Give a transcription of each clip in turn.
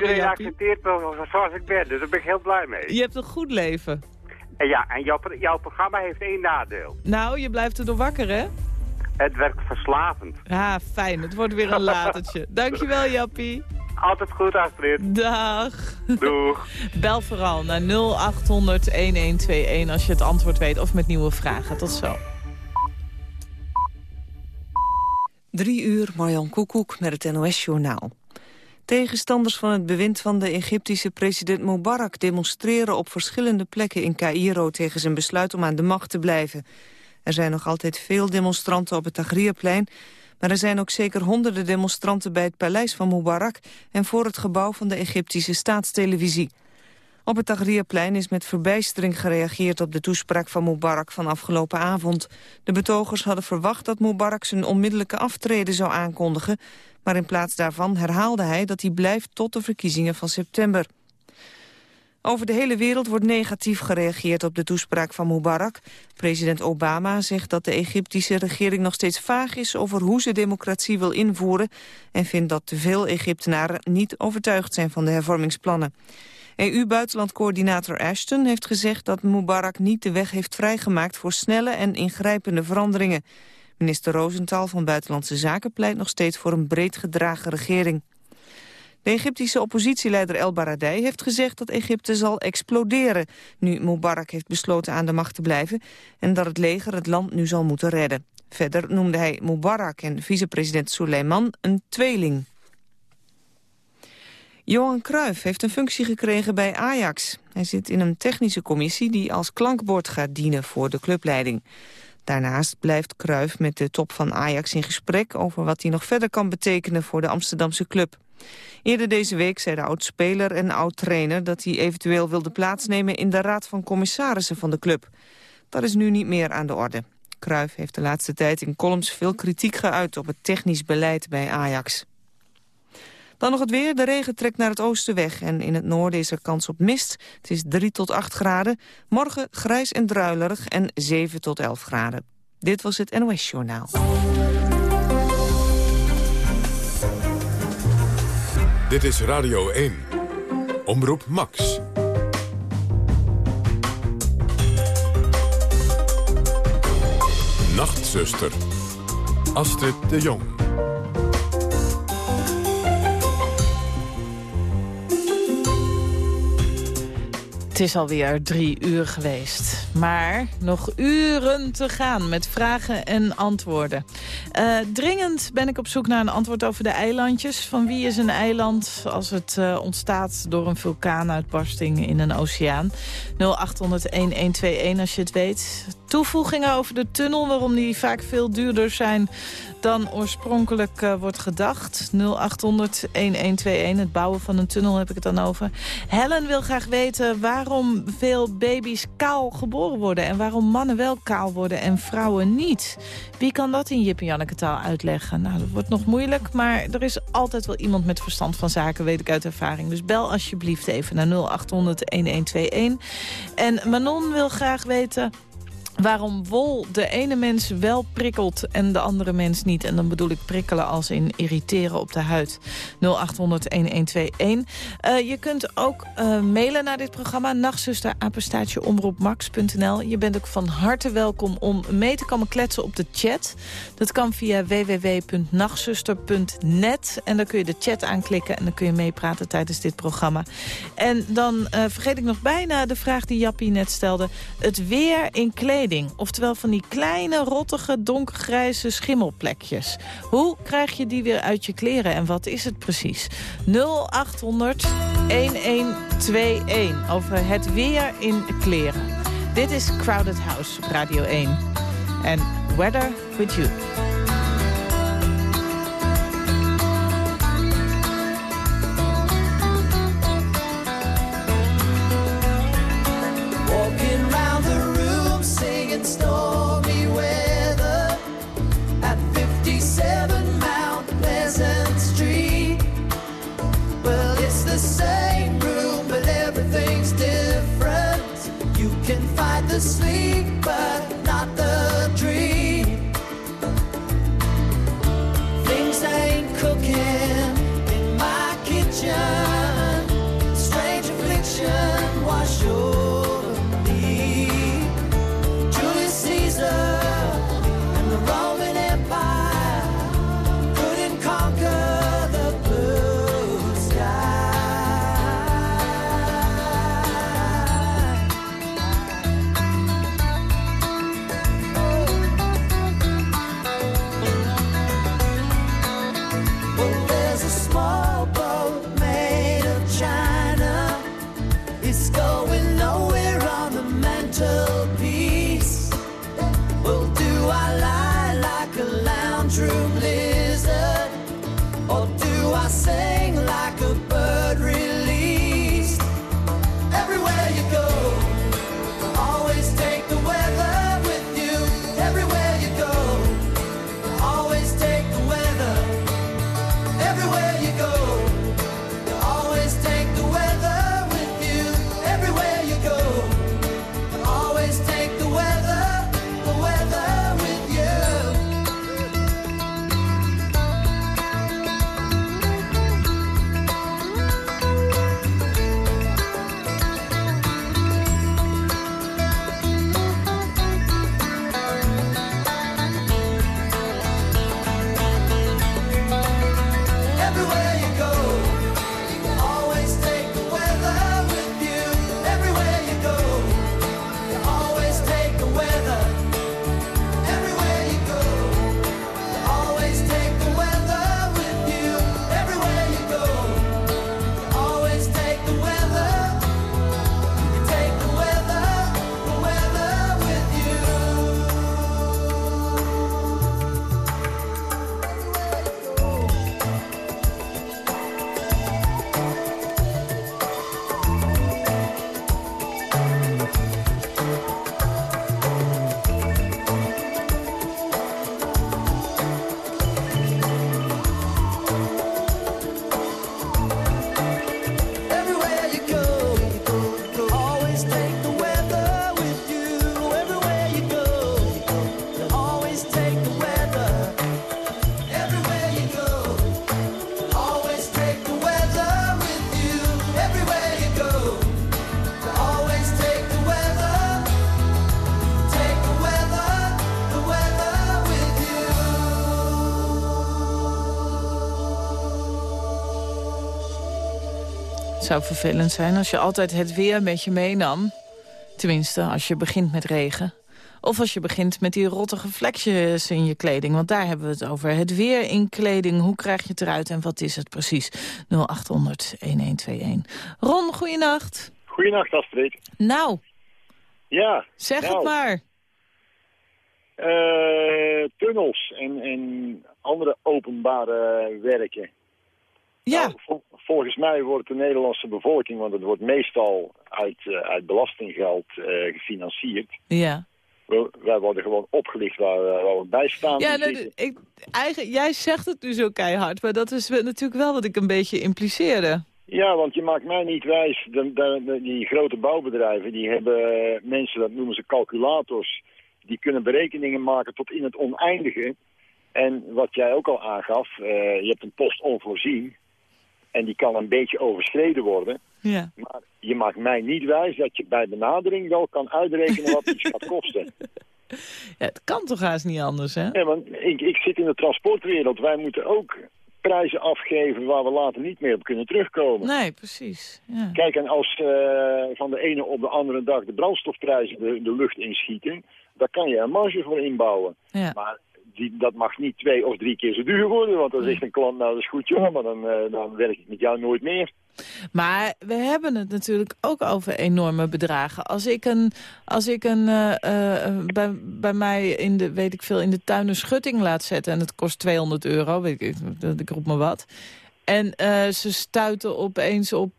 iedereen accepteert me zoals ik ben, dus daar ben ik heel blij mee. Je hebt een goed leven. En ja, en jouw, jouw programma heeft één nadeel. Nou, je blijft er door wakker, hè? Het werkt verslavend. Ja, fijn. Het wordt weer een latertje. Dankjewel, Jappie. Altijd goed, Astrid. Dag. Doeg. Bel vooral naar 0800 1121 als je het antwoord weet of met nieuwe vragen. Tot zo. Drie uur, Marjan Koekoek met het NOS-journaal. Tegenstanders van het bewind van de Egyptische president Mubarak... demonstreren op verschillende plekken in Cairo tegen zijn besluit om aan de macht te blijven. Er zijn nog altijd veel demonstranten op het Tahrirplein... maar er zijn ook zeker honderden demonstranten bij het paleis van Mubarak... en voor het gebouw van de Egyptische staatstelevisie. Op het Tahrirplein is met verbijstering gereageerd op de toespraak van Mubarak van afgelopen avond. De betogers hadden verwacht dat Mubarak zijn onmiddellijke aftreden zou aankondigen, maar in plaats daarvan herhaalde hij dat hij blijft tot de verkiezingen van september. Over de hele wereld wordt negatief gereageerd op de toespraak van Mubarak. President Obama zegt dat de Egyptische regering nog steeds vaag is over hoe ze democratie wil invoeren en vindt dat te veel Egyptenaren niet overtuigd zijn van de hervormingsplannen. EU-buitenlandcoördinator Ashton heeft gezegd dat Mubarak niet de weg heeft vrijgemaakt voor snelle en ingrijpende veranderingen. Minister Rosenthal van Buitenlandse Zaken pleit nog steeds voor een breed gedragen regering. De Egyptische oppositieleider El Baradei heeft gezegd dat Egypte zal exploderen... nu Mubarak heeft besloten aan de macht te blijven... en dat het leger het land nu zal moeten redden. Verder noemde hij Mubarak en vicepresident Suleiman een tweeling. Johan Cruijff heeft een functie gekregen bij Ajax. Hij zit in een technische commissie die als klankbord gaat dienen voor de clubleiding. Daarnaast blijft Cruijff met de top van Ajax in gesprek... over wat hij nog verder kan betekenen voor de Amsterdamse club. Eerder deze week zei de oud-speler en oud-trainer... dat hij eventueel wilde plaatsnemen in de raad van commissarissen van de club. Dat is nu niet meer aan de orde. Cruijff heeft de laatste tijd in columns veel kritiek geuit... op het technisch beleid bij Ajax. Dan nog het weer. De regen trekt naar het oosten weg en in het noorden is er kans op mist. Het is 3 tot 8 graden. Morgen grijs en druilerig en 7 tot 11 graden. Dit was het NOS Journaal. Dit is Radio 1. Omroep Max. Nachtzuster. Astrid de Jong. Het is alweer drie uur geweest. Maar nog uren te gaan met vragen en antwoorden. Uh, dringend ben ik op zoek naar een antwoord over de eilandjes. Van wie is een eiland als het uh, ontstaat door een vulkaanuitbarsting in een oceaan? 0800-1121 als je het weet. Toevoegingen over de tunnel, waarom die vaak veel duurder zijn dan oorspronkelijk uh, wordt gedacht. 0800-1121, het bouwen van een tunnel heb ik het dan over. Helen wil graag weten waarom veel baby's kaal geboren worden... en waarom mannen wel kaal worden en vrouwen niet. Wie kan dat in Jip en Janneke taal uitleggen? Nou, dat wordt nog moeilijk, maar er is altijd wel iemand met verstand van zaken... weet ik uit ervaring. Dus bel alsjeblieft even naar 0800-1121. En Manon wil graag weten waarom wol de ene mens wel prikkelt en de andere mens niet. En dan bedoel ik prikkelen als in irriteren op de huid. 0800-1121. Uh, je kunt ook uh, mailen naar dit programma. Nachtzuster. Je bent ook van harte welkom om mee te komen kletsen op de chat. Dat kan via www.nachtzuster.net. En dan kun je de chat aanklikken en dan kun je meepraten tijdens dit programma. En dan uh, vergeet ik nog bijna de vraag die Jappie net stelde. Het weer in Oftewel van die kleine, rottige, donkergrijze schimmelplekjes. Hoe krijg je die weer uit je kleren en wat is het precies? 0800 1121 over het weer in kleren. Dit is Crowded House Radio 1. En Weather With You. asleep. true blizzard, or do I say? Zou vervelend zijn als je altijd het weer met je meenam. Tenminste, als je begint met regen. Of als je begint met die rottige vlekjes in je kleding. Want daar hebben we het over. Het weer in kleding. Hoe krijg je het eruit en wat is het precies? 0800-1121. Ron, goeienacht. Goedenacht, Astrid. Nou, Ja, zeg Nou. het maar. eh, tunnels en, en andere openbare werken. Ja, Nou, volgens mij wordt de Nederlandse bevolking, want het wordt meestal uit, eh, uit belastinggeld eh, gefinancierd. ja. We- wij worden gewoon opgelicht waar, we- waar we bij staan. Ja, nou, ik, eigen, jij zegt het nu zo keihard, maar dat is natuurlijk wel wat ik een beetje impliceerde. ja, want je maakt mij niet wijs. De, de- de- die grote bouwbedrijven die hebben eh, mensen, dat noemen ze calculators, die kunnen berekeningen maken tot in het oneindige. En wat jij ook al aangaf, eh, je hebt een post onvoorzien. En die kan een beetje overschreden worden. Ja. Maar je maakt mij niet wijs dat je bij benadering wel kan uitrekenen wat iets gaat kosten. ja, het kan toch haast niet anders, hè? Ja, want ik, ik zit in de transportwereld. Wij moeten ook prijzen afgeven waar we later niet meer op kunnen terugkomen. Nee, precies. Ja. Kijk, en als eh, van de ene op de andere dag de brandstofprijzen de, de lucht inschieten, daar kan je een marge voor inbouwen. Ja. Maar die, dat mag niet twee of drie keer zo duur worden, want dan zegt een klant, nou dat is goed joh, maar dan, eh, dan werk ik met jou nooit meer. Maar we hebben het natuurlijk ook over enorme bedragen. Als ik een, als ik een eh, eh, bij, bij mij in de, weet ik veel, in de tuin een schutting laat zetten... en het kost 200 euro, weet ik, ik roep maar wat... En ze stuiten opeens op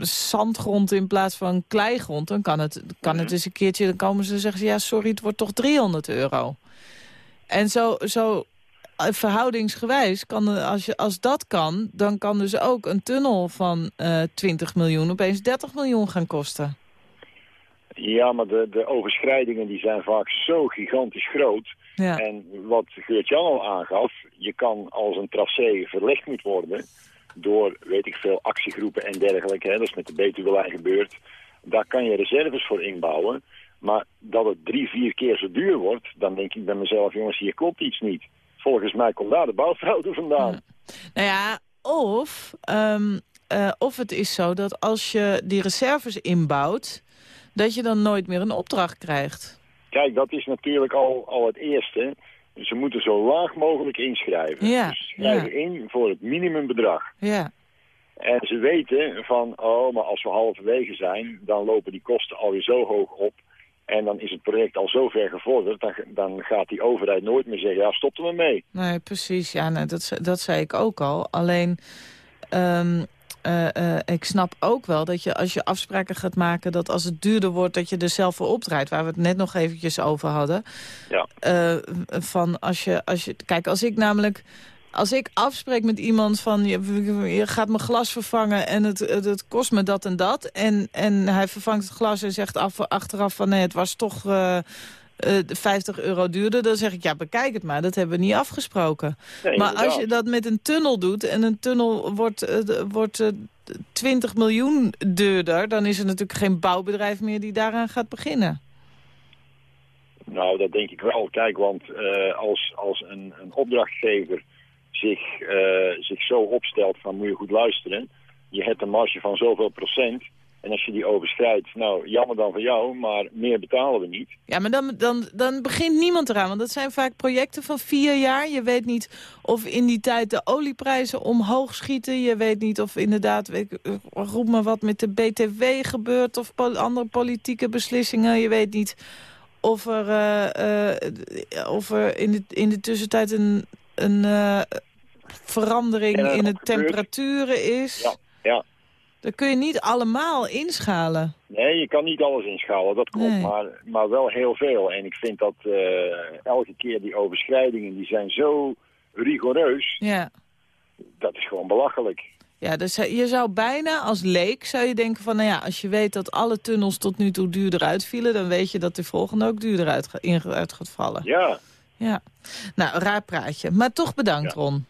zandgrond in plaats van kleigrond. Dan kan het, kan het eens een keertje, dan komen ze en zeggen... ze, ja, sorry, het wordt toch 300 euro. En zo, zo eh, verhoudingsgewijs, kan, als, je, als dat kan... dan kan dus ook een tunnel van eh 20 miljoen opeens 30 miljoen gaan kosten. Ja, maar de, de overschrijdingen die zijn vaak zo gigantisch groot. Ja, En wat Geert-Jan al aangaf, je kan als een tracé verlegd moet worden door, weet ik veel, actiegroepen en dergelijke. Hè, dat is met de Betuwelijn gebeurd. Daar kan je reserves voor inbouwen. Maar dat het drie, vier keer zo duur wordt, dan denk ik bij mezelf, jongens, hier klopt iets niet. Volgens mij komt daar de bouwfouten vandaan. nou ja, of, ehm, eh, of het is zo dat als je die reserves inbouwt... dat je dan nooit meer een opdracht krijgt. Kijk, dat is natuurlijk al, al het eerste. Ze moeten zo laag mogelijk inschrijven. Ja, Dus schrijven in voor het minimumbedrag. Ja, En ze weten van, oh, maar als we halverwege zijn, dan lopen die kosten alweer zo hoog op. En dan is het project al zo ver gevorderd, dan, dan gaat die overheid nooit meer zeggen, ja, stop er maar mee. nee, precies. Ja, dat, dat zei ik ook al. Alleen, ehm, eh, eh, ik snap ook wel dat je als je afspraken gaat maken... dat als het duurder wordt, dat je er zelf voor opdraait. Waar we het net nog eventjes over hadden. Ja. Eh, van als je, als je, kijk, als ik namelijk... Als ik afspreek met iemand van, je, gaat mijn glas vervangen en het, het, kost me dat en dat. En, en hij vervangt het glas en zegt af, achteraf van nee, het was toch eh, eh, 50 euro duurder. Dan zeg ik, ja, bekijk het maar, dat hebben we niet afgesproken. Maar als je dat met een tunnel doet en een tunnel wordt, eh, wordt eh, 20 miljoen duurder... dan is er natuurlijk geen bouwbedrijf meer die daaraan gaat beginnen. Nou, dat denk ik wel. Kijk, want eh, als, als een, een opdrachtgever zich, eh, zich zo opstelt van, moet je goed luisteren. Je hebt een marge van zoveel procent. En als je die overschrijdt, nou, jammer dan voor jou, maar meer betalen we niet. Ja, maar dan, dan, dan begint niemand eraan. Want dat zijn vaak projecten van vier jaar. Je weet niet of in die tijd de olieprijzen omhoog schieten. Je weet niet of inderdaad, weet eh, roep maar wat, met de BTW gebeurt... of andere politieke beslissingen. Je weet niet of er, eh, of er in, de, in de tussentijd een, een eh, verandering Ja, in de temperaturen is. Ja, ja. Dat kun je niet allemaal inschalen. Nee, je kan niet alles inschalen, dat klopt, Nee. maar, maar wel heel veel. En ik vind dat eh, elke keer die overschrijdingen, die zijn zo rigoureus, Ja. dat is gewoon belachelijk. Ja, dus eh, je zou bijna als leek zou je denken van... nou ja, als je weet dat alle tunnels tot nu toe duurder uitvielen... dan weet je dat de volgende ook duurder uit, in- uit gaat vallen. Ja, Ja. Nou, raar praatje. Maar toch bedankt, Ja. Ron.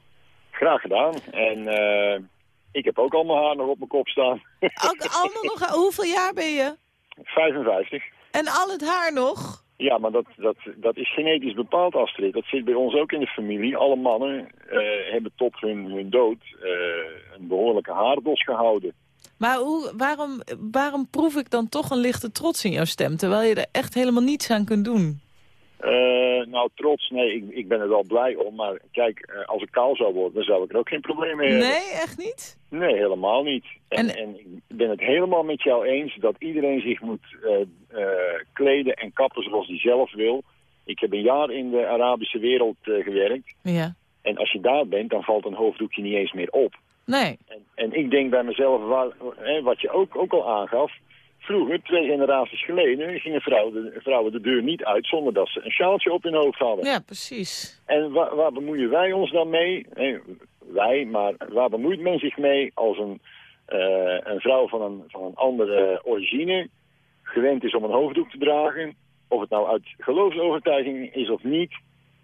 graag gedaan. En eh, ik heb ook al mijn haar nog op mijn kop staan. Ook allemaal nog... Hoeveel jaar ben je? 55. En al het haar nog? Ja, maar dat, dat, dat is genetisch bepaald, Astrid. Dat zit bij ons ook in de familie. Alle mannen eh, hebben tot hun, hun dood eh, een behoorlijke haardos gehouden. Maar hoe, waarom, waarom proef ik dan toch een lichte trots in jouw stem... terwijl je er echt helemaal niets aan kunt doen? Eh, nou, trots, nee, ik, ik ben er wel blij om. Maar kijk, eh, als ik kaal zou worden, dan zou ik er ook geen probleem mee hebben. Nee, echt niet? Nee, helemaal niet. En, En- en, ik ben het helemaal met jou eens dat iedereen zich moet eh, kleden en kappen zoals hij zelf wil. Ik heb een jaar in de Arabische wereld gewerkt. Ja. En als je daar bent, dan valt een hoofddoekje niet eens meer op. Nee. En, en ik denk bij mezelf, waar, hè, wat je ook, ook al aangaf... Vroeger, twee generaties geleden, gingen vrouwen de, vrouwen de deur niet uit... zonder dat ze een sjaaltje op hun hoofd hadden. Ja, precies. En waar, waar bemoeien wij ons dan mee? Nee, wij, maar waar bemoeit men zich mee als een, eh, een vrouw van een, van een andere origine gewend is om een hoofddoek te dragen? Of het nou uit geloofsovertuiging is of niet,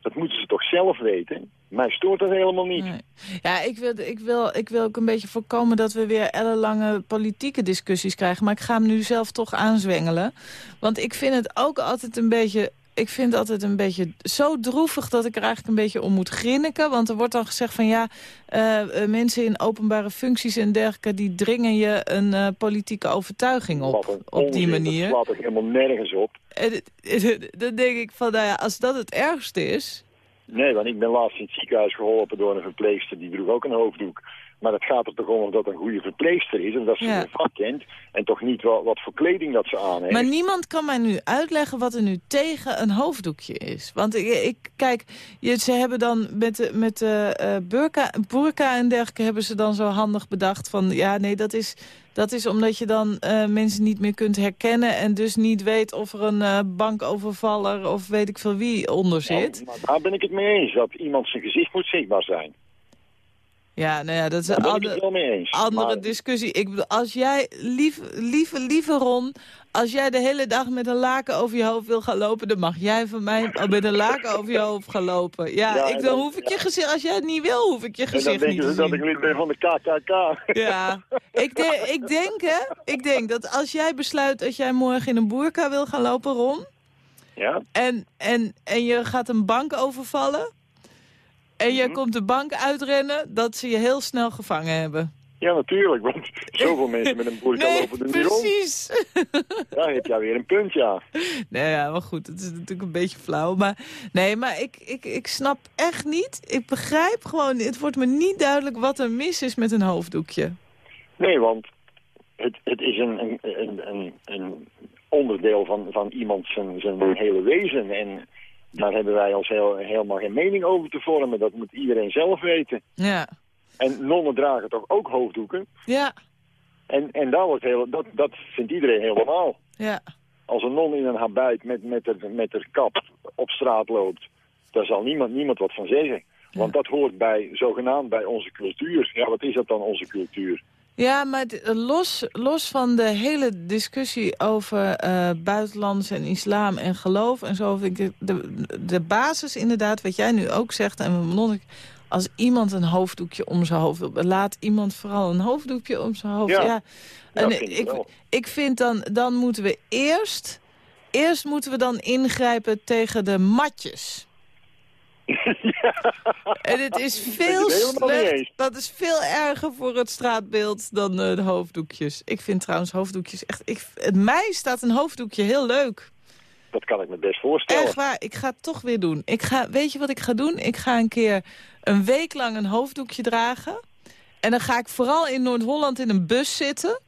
dat moeten ze toch zelf weten. Mij stoort dat helemaal niet. Nee. Ja, ik wil, ik, wil, ik wil ook een beetje voorkomen dat we weer ellenlange politieke discussies krijgen. Maar ik ga hem nu zelf toch aanzwengelen. Want ik vind het ook altijd een beetje... Ik vind het altijd een beetje zo droevig dat ik er eigenlijk een beetje om moet grinniken. Want er wordt dan gezegd van ja, eh, eh, mensen in openbare functies en dergelijke... die dringen je een eh, politieke overtuiging op, op die manier. Dat slaat helemaal nergens op. En dan denk ik van, nou ja, als dat het ergste is... Nee, want ik ben laatst in het ziekenhuis geholpen door een verpleegster, die droeg ook een hoofddoek. Maar het gaat er toch om dat een goede verpleegster is, of dat ze Ja. een vak kent. En toch niet wat, wat voor kleding dat ze aan heeft. Maar niemand kan mij nu uitleggen wat er nu tegen een hoofddoekje is. Want ik, ik kijk, je, ze hebben dan met de, met de eh, burka, burka en dergelijke... hebben ze dan zo handig bedacht van... ja, nee, dat is, dat is omdat je dan eh, mensen niet meer kunt herkennen... en dus niet weet of er een eh, bankovervaller of weet ik veel wie onder zit. Nou, maar daar ben ik het mee eens, dat iemand zijn gezicht moet zichtbaar zijn. Ja, nou ja, dat is een andere, Maar- discussie. Ik bedoel, als jij, lief, lieve, lieve Ron, als jij de hele dag met een laken over je hoofd wil gaan lopen, dan mag jij van mij met een laken over je hoofd gaan lopen. Ja, Ja, ik, dan dan- hoef ik je gezicht, als jij het niet wil, hoef ik je dan gezicht niet denken te ze dat ik zien. lid ben van de KKK. Ja, ik, de- ik denk hè, ik denk dat als jij besluit dat jij morgen in een boerka wil gaan lopen, Ron, Ja? en, en, en je gaat een bank overvallen, en je Mhm. komt de bank uitrennen, dat ze je heel snel gevangen hebben. ja, natuurlijk, want zoveel mensen met een boerka Nee, lopen er niet rond. precies. Daar heb jij weer een punt, ja. Nee, ja, maar goed, het is natuurlijk een beetje flauw. Maar nee, maar ik, ik, ik snap echt niet. Ik begrijp gewoon, het wordt me niet duidelijk wat er mis is met een hoofddoekje. Nee, want het, het is een, een, een, een, een onderdeel van, van iemand zijn, zijn hele wezen. En daar hebben wij als heel, helemaal geen mening over te vormen. Dat moet iedereen zelf weten. Ja, En nonnen dragen toch ook hoofddoeken? ja, En, en daar wordt heel, dat, dat vindt iedereen heel normaal. ja. Als een non in een habuit met, met, haar, met haar kap op straat loopt, daar zal niemand, niemand wat van zeggen. Want dat hoort bij, zogenaamd bij onze cultuur. Ja, wat is dat dan, onze cultuur? Ja, maar d- los, los van de hele discussie over eh buitenlands en islam en geloof en zo... vind ik de, de, basis inderdaad, wat jij nu ook zegt... en Manon, als iemand een hoofddoekje om zijn hoofd wil... laat iemand vooral een hoofddoekje om zijn hoofd. Ja, Ja. En vind ik ik, ik vind dan, dan moeten we eerst... Eerst moeten we dan ingrijpen tegen de matjes. En het is veel slecht. Dat is veel erger voor het straatbeeld dan eh, de hoofddoekjes. Ik vind trouwens hoofddoekjes echt... Ik, het mij staat een hoofddoekje heel leuk. Dat kan ik me best voorstellen. Echt waar, ik ga het toch weer doen. Ik ga, weet je wat ik ga doen? Ik ga een keer een week lang een hoofddoekje dragen. En dan ga ik vooral in Noord-Holland in een bus zitten.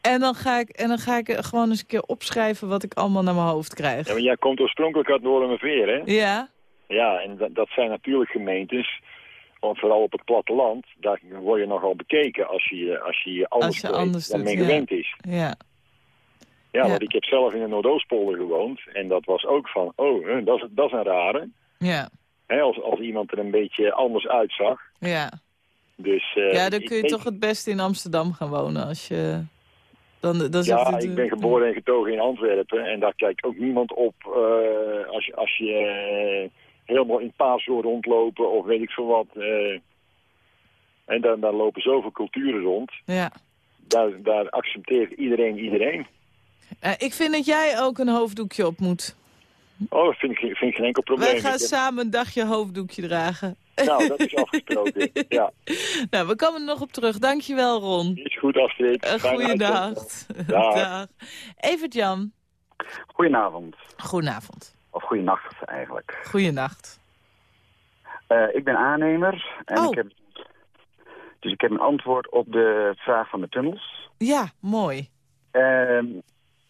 En dan, ga ik, en dan ga ik gewoon eens een keer opschrijven wat ik allemaal naar mijn hoofd krijg. Ja, maar jij komt oorspronkelijk uit Noordermeer, hè? Ja, Ja, en dat, dat zijn natuurlijk gemeentes, want vooral op het platteland, daar word je nogal bekeken als je als je, anders, Als je anders dan men ja. gewend is. ja. Ja, Ja. want ik heb zelf in de Noordoostpolder gewoond en dat was ook van, oh, dat is, dat is een rare. Ja, als, als iemand er een beetje anders uitzag. ja. Dus, eh, ja, dan kun je toch het beste in Amsterdam gaan wonen als je... Dan, Ja, het- ik ben geboren en getogen in Antwerpen en daar kijkt ook niemand op eh, als je, als je eh, helemaal in wil rondlopen of weet ik veel wat. eh. en dan, daar lopen zoveel culturen rond. Ja. Daar, daar accepteert iedereen iedereen. Eh, ik vind dat jij ook een hoofddoekje op moet. Oh, dat vind ik, vind ik geen enkel probleem. Wij gaan Ik heb- samen een dagje hoofddoekje dragen. Nou, dat is afgesproken. ja, Nou, we komen er nog op terug. Dankjewel, Ron. is goed Astrid. Goeiedag. Dag. Dag. Evert Jan. Goedenavond. Goedenavond. Of goeienacht eigenlijk. Goeienacht. Eh, ik ben aannemer. En Oh. ik heb, dus ik heb een antwoord op de vraag van de tunnels. Ja, mooi. Ehm,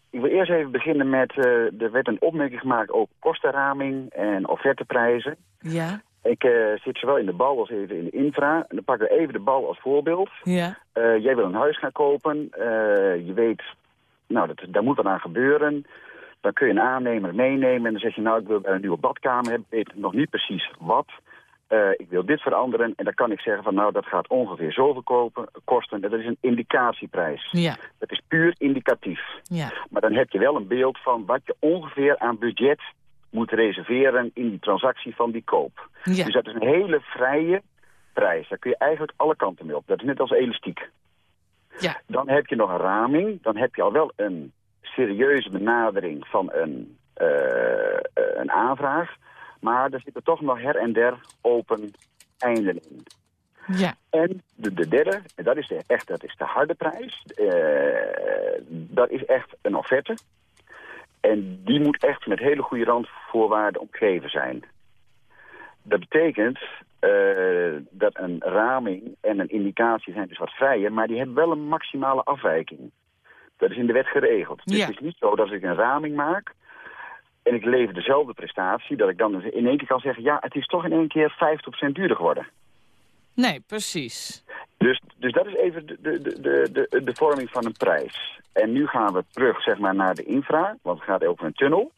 ik wil eerst even beginnen met... eh, er werd een opmerking gemaakt over kostenraming en offerteprijzen. Ja, Ik eh, zit zowel in de bouw als even in de infra. En dan pakken we even de bouw als voorbeeld. ja, jij wil een huis gaan kopen. Je weet, nou, dat, daar moet wat aan gebeuren. Dan kun je een aannemer meenemen en dan zeg je, nou, ik wil een nieuwe badkamer hebben. Ik weet nog niet precies wat. Eh, ik wil dit veranderen. En dan kan ik zeggen van, nou, dat gaat ongeveer zoveel kopen, kosten. En dat is een indicatieprijs. ja, Dat is puur indicatief. ja. Maar dan heb je wel een beeld van wat je ongeveer aan budget moet reserveren in die transactie van die koop. Ja, Dus dat is een hele vrije prijs. Daar kun je eigenlijk alle kanten mee op. Dat is net als elastiek. ja, Dan heb je nog een raming. Dan heb je al wel een serieuze benadering van een, eh, een aanvraag. Maar er zitten toch nog her en der open einden in. ja, En de, de derde, en dat is de, echt dat is de harde prijs. eh, dat is echt een offerte. En die moet echt met hele goede randvoorwaarden omgeven zijn. Dat betekent eh, dat een raming en een indicatie zijn dus wat vrijer, maar die hebben wel een maximale afwijking. Dat is in de wet geregeld. Dus Ja. het is niet zo dat als ik een raming maak en ik lever dezelfde prestatie, dat ik dan in één keer kan zeggen, ja, het is toch in één keer 50% duurder geworden. nee, precies. Dus, dus dat is even de, de, de, de, de vorming van een prijs. En nu gaan we terug zeg maar, naar de infra, want het gaat over een tunnel.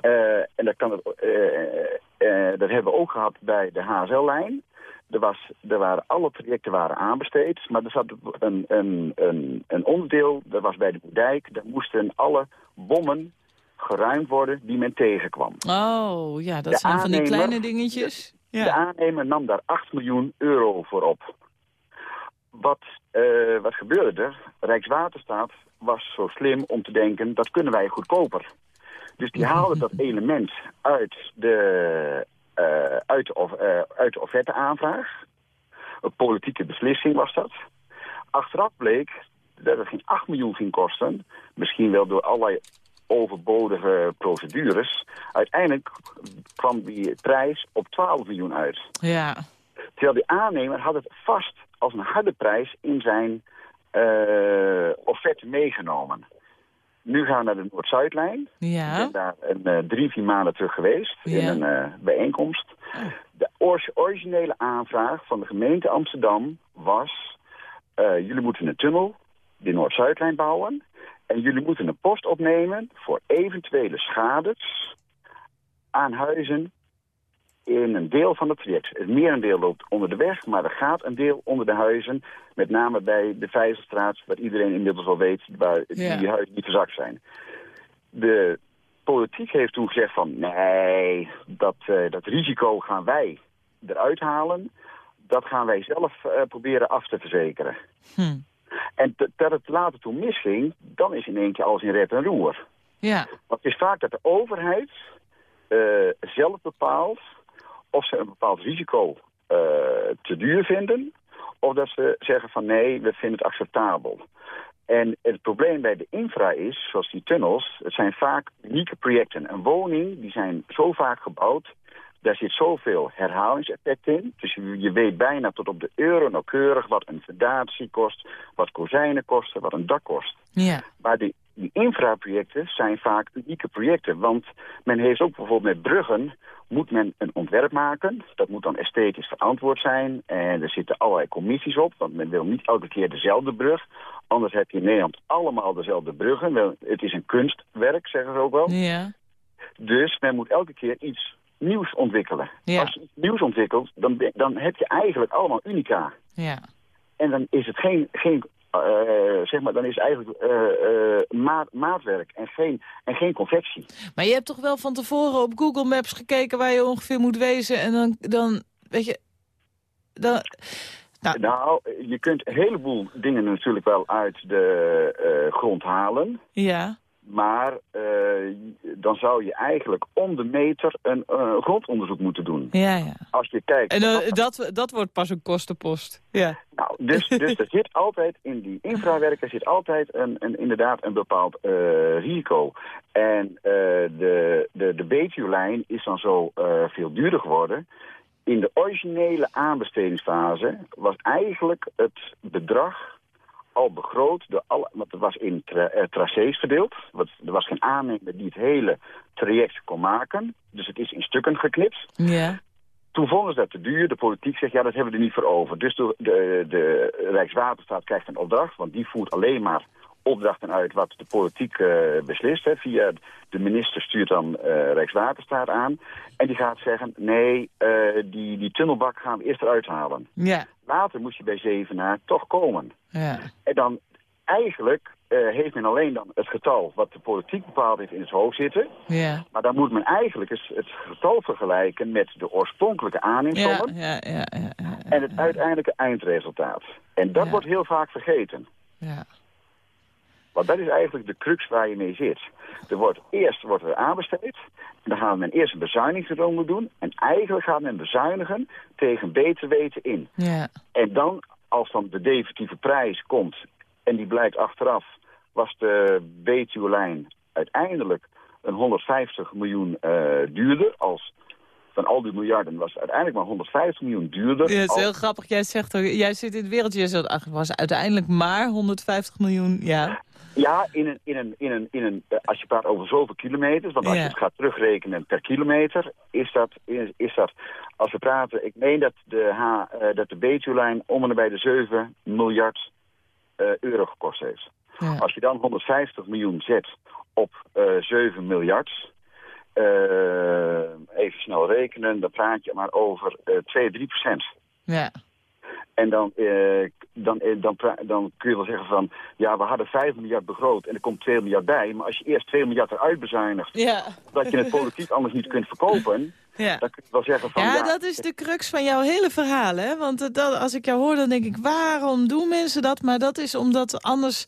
Eh, en dat, kan het, eh, eh, dat hebben we ook gehad bij de HSL-lijn. Er, was, er waren, alle trajecten waren aanbesteed, maar er zat een, een, een, een onderdeel, dat was bij de Boerdijk. Daar moesten alle bommen geruimd worden die men tegenkwam. Oh, ja, dat De zijn van die kleine dingetjes. De Ja, aannemer nam daar 8 miljoen euro voor op. Wat, eh, wat gebeurde er? Rijkswaterstaat was zo slim om te denken, dat kunnen wij goedkoper. Dus die haalde dat element uit de, uit de, of, eh, uit de offerteaanvraag. Een politieke beslissing was dat. Achteraf bleek dat het geen 8 miljoen ging kosten. Misschien wel door allerlei overbodige procedures. Uiteindelijk kwam die prijs op 12 miljoen uit. ja, Terwijl die aannemer had het vast als een harde prijs in zijn eh, offerte meegenomen. Nu gaan we naar de Noord-Zuidlijn. Ik ja, ben daar een, eh, drie, vier maanden terug geweest in een eh, bijeenkomst. De or- originele aanvraag van de gemeente Amsterdam was... eh, jullie moeten een tunnel, de Noord-Zuidlijn bouwen... en jullie moeten een post opnemen voor eventuele schades aan huizen in een deel van het traject. Het merendeel loopt onder de weg, maar er gaat een deel onder de huizen. Met name bij de Vijzelstraat, wat iedereen inmiddels wel weet, waar Ja. die huizen niet verzakt zijn. De politiek heeft toen gezegd van, nee, dat, eh, dat risico gaan wij eruit halen. Dat gaan wij zelf eh, proberen af te verzekeren. hm. En dat het later toen misging, dan is in één keer alles in red en roer. ja, Want het is vaak dat de overheid eh, zelf bepaalt of ze een bepaald risico eh, te duur vinden... of dat ze zeggen van nee, we vinden het acceptabel. En het probleem bij de infra is, zoals die tunnels... het zijn vaak unieke projecten. Een woning, die zijn zo vaak gebouwd... daar zit zoveel herhalingseffect in. Dus je, je weet bijna tot op de euro nauwkeurig... wat een fundatie kost, wat kozijnen kosten, wat een dak kost. ja, Maar die, die infraprojecten zijn vaak unieke projecten. Want men heeft ook bijvoorbeeld met bruggen... moet men een ontwerp maken. Dat moet dan esthetisch verantwoord zijn. En er zitten allerlei commissies op. Want men wil niet elke keer dezelfde brug. Anders heb je in Nederland allemaal dezelfde bruggen. Het is een kunstwerk, zeggen ze ook wel. ja, Dus men moet elke keer iets nieuws ontwikkelen. Ja. Als je iets nieuws ontwikkelt, dan, dan heb je eigenlijk allemaal unica. ja. En dan is het geen, geen eh, zeg maar, dan is het eigenlijk eh, eh, maat, maatwerk en geen, en geen confectie. Maar je hebt toch wel van tevoren op Google Maps gekeken waar je ongeveer moet wezen en dan, dan weet je, dan, nou, Nou, je kunt een heleboel dingen natuurlijk wel uit de grond halen. ja, maar eh, dan zou je eigenlijk om de meter een eh, grondonderzoek moeten doen. Ja, ja. Als je kijkt... En eh, dat, dat wordt pas een kostenpost. Ja. Nou, dus, dus er zit altijd in die infrawerken zit altijd een, een, inderdaad een bepaald risico. En de, de, de is dan zo veel duurder geworden. In de originele aanbestedingsfase was eigenlijk het bedrag al begroot door alle, want het was in tra eh, tracés verdeeld. Want er was geen aannemer die het hele traject kon maken. Dus het is in stukken geknipt. Ja. Toen vonden ze dat te duur. De politiek zegt, ja, dat hebben we er niet voor over. Dus de, de, de Rijkswaterstaat krijgt een opdracht, want die voert alleen maar opdrachten uit wat de politiek eh, beslist. Hè. Via de minister stuurt dan eh, Rijkswaterstaat aan. En die gaat zeggen, nee, eh, die, die tunnelbak gaan we eerst eruit halen. Ja. Later moest je bij Zevenaar toch komen. Ja. En dan eigenlijk heeft men alleen dan het getal wat de politiek bepaald heeft in het hoofd zitten. Ja. Maar dan moet men eigenlijk eens het getal vergelijken met de oorspronkelijke aanneemsommen ja, ja, en het uiteindelijke eindresultaat. En dat wordt heel vaak vergeten. ja. Want dat is eigenlijk de crux waar je mee zit. Er wordt, eerst wordt er aanbesteed. En dan gaan men eerst een bezuinigingsronde doen. En eigenlijk gaat men bezuinigen tegen beter weten in. ja. En dan, als dan de definitieve prijs komt... en die blijkt achteraf, was de Betuwe-lijn uiteindelijk een 150 miljoen eh, duurder. Als van al die miljarden was het uiteindelijk maar 150 miljoen duurder. Ja, het is als- heel grappig. Jij zegt ook, jij zit in het wereldje. Jij zegt, ach, het was uiteindelijk maar 150 miljoen. Ja. Ja, in een, in een, in een, in een, eh, als je praat over zoveel kilometers, want als Ja. je het gaat terugrekenen per kilometer, is dat, is, is dat als we praten, ik meen dat de, H, eh, dat de Betuwe-lijn om en nabij de 7 miljard eh, euro gekost heeft. Ja. Als je dan 150 miljoen zet op eh 7 miljard, even snel rekenen, dan praat je maar over eh 2, 3 procent. ja. En dan, eh, dan, eh, dan, dan kun je wel zeggen van... ja, we hadden 5 miljard begroot en er komt 2 miljard bij. Maar als je eerst 2 miljard eruit bezuinigt... Ja. dat je het politiek anders niet kunt verkopen... Ja. dan kun je wel zeggen van... Ja, Ja, dat is de crux van jouw hele verhaal, hè? Want eh, dat, als ik jou hoor, dan denk ik, waarom doen mensen dat? Maar dat is omdat anders...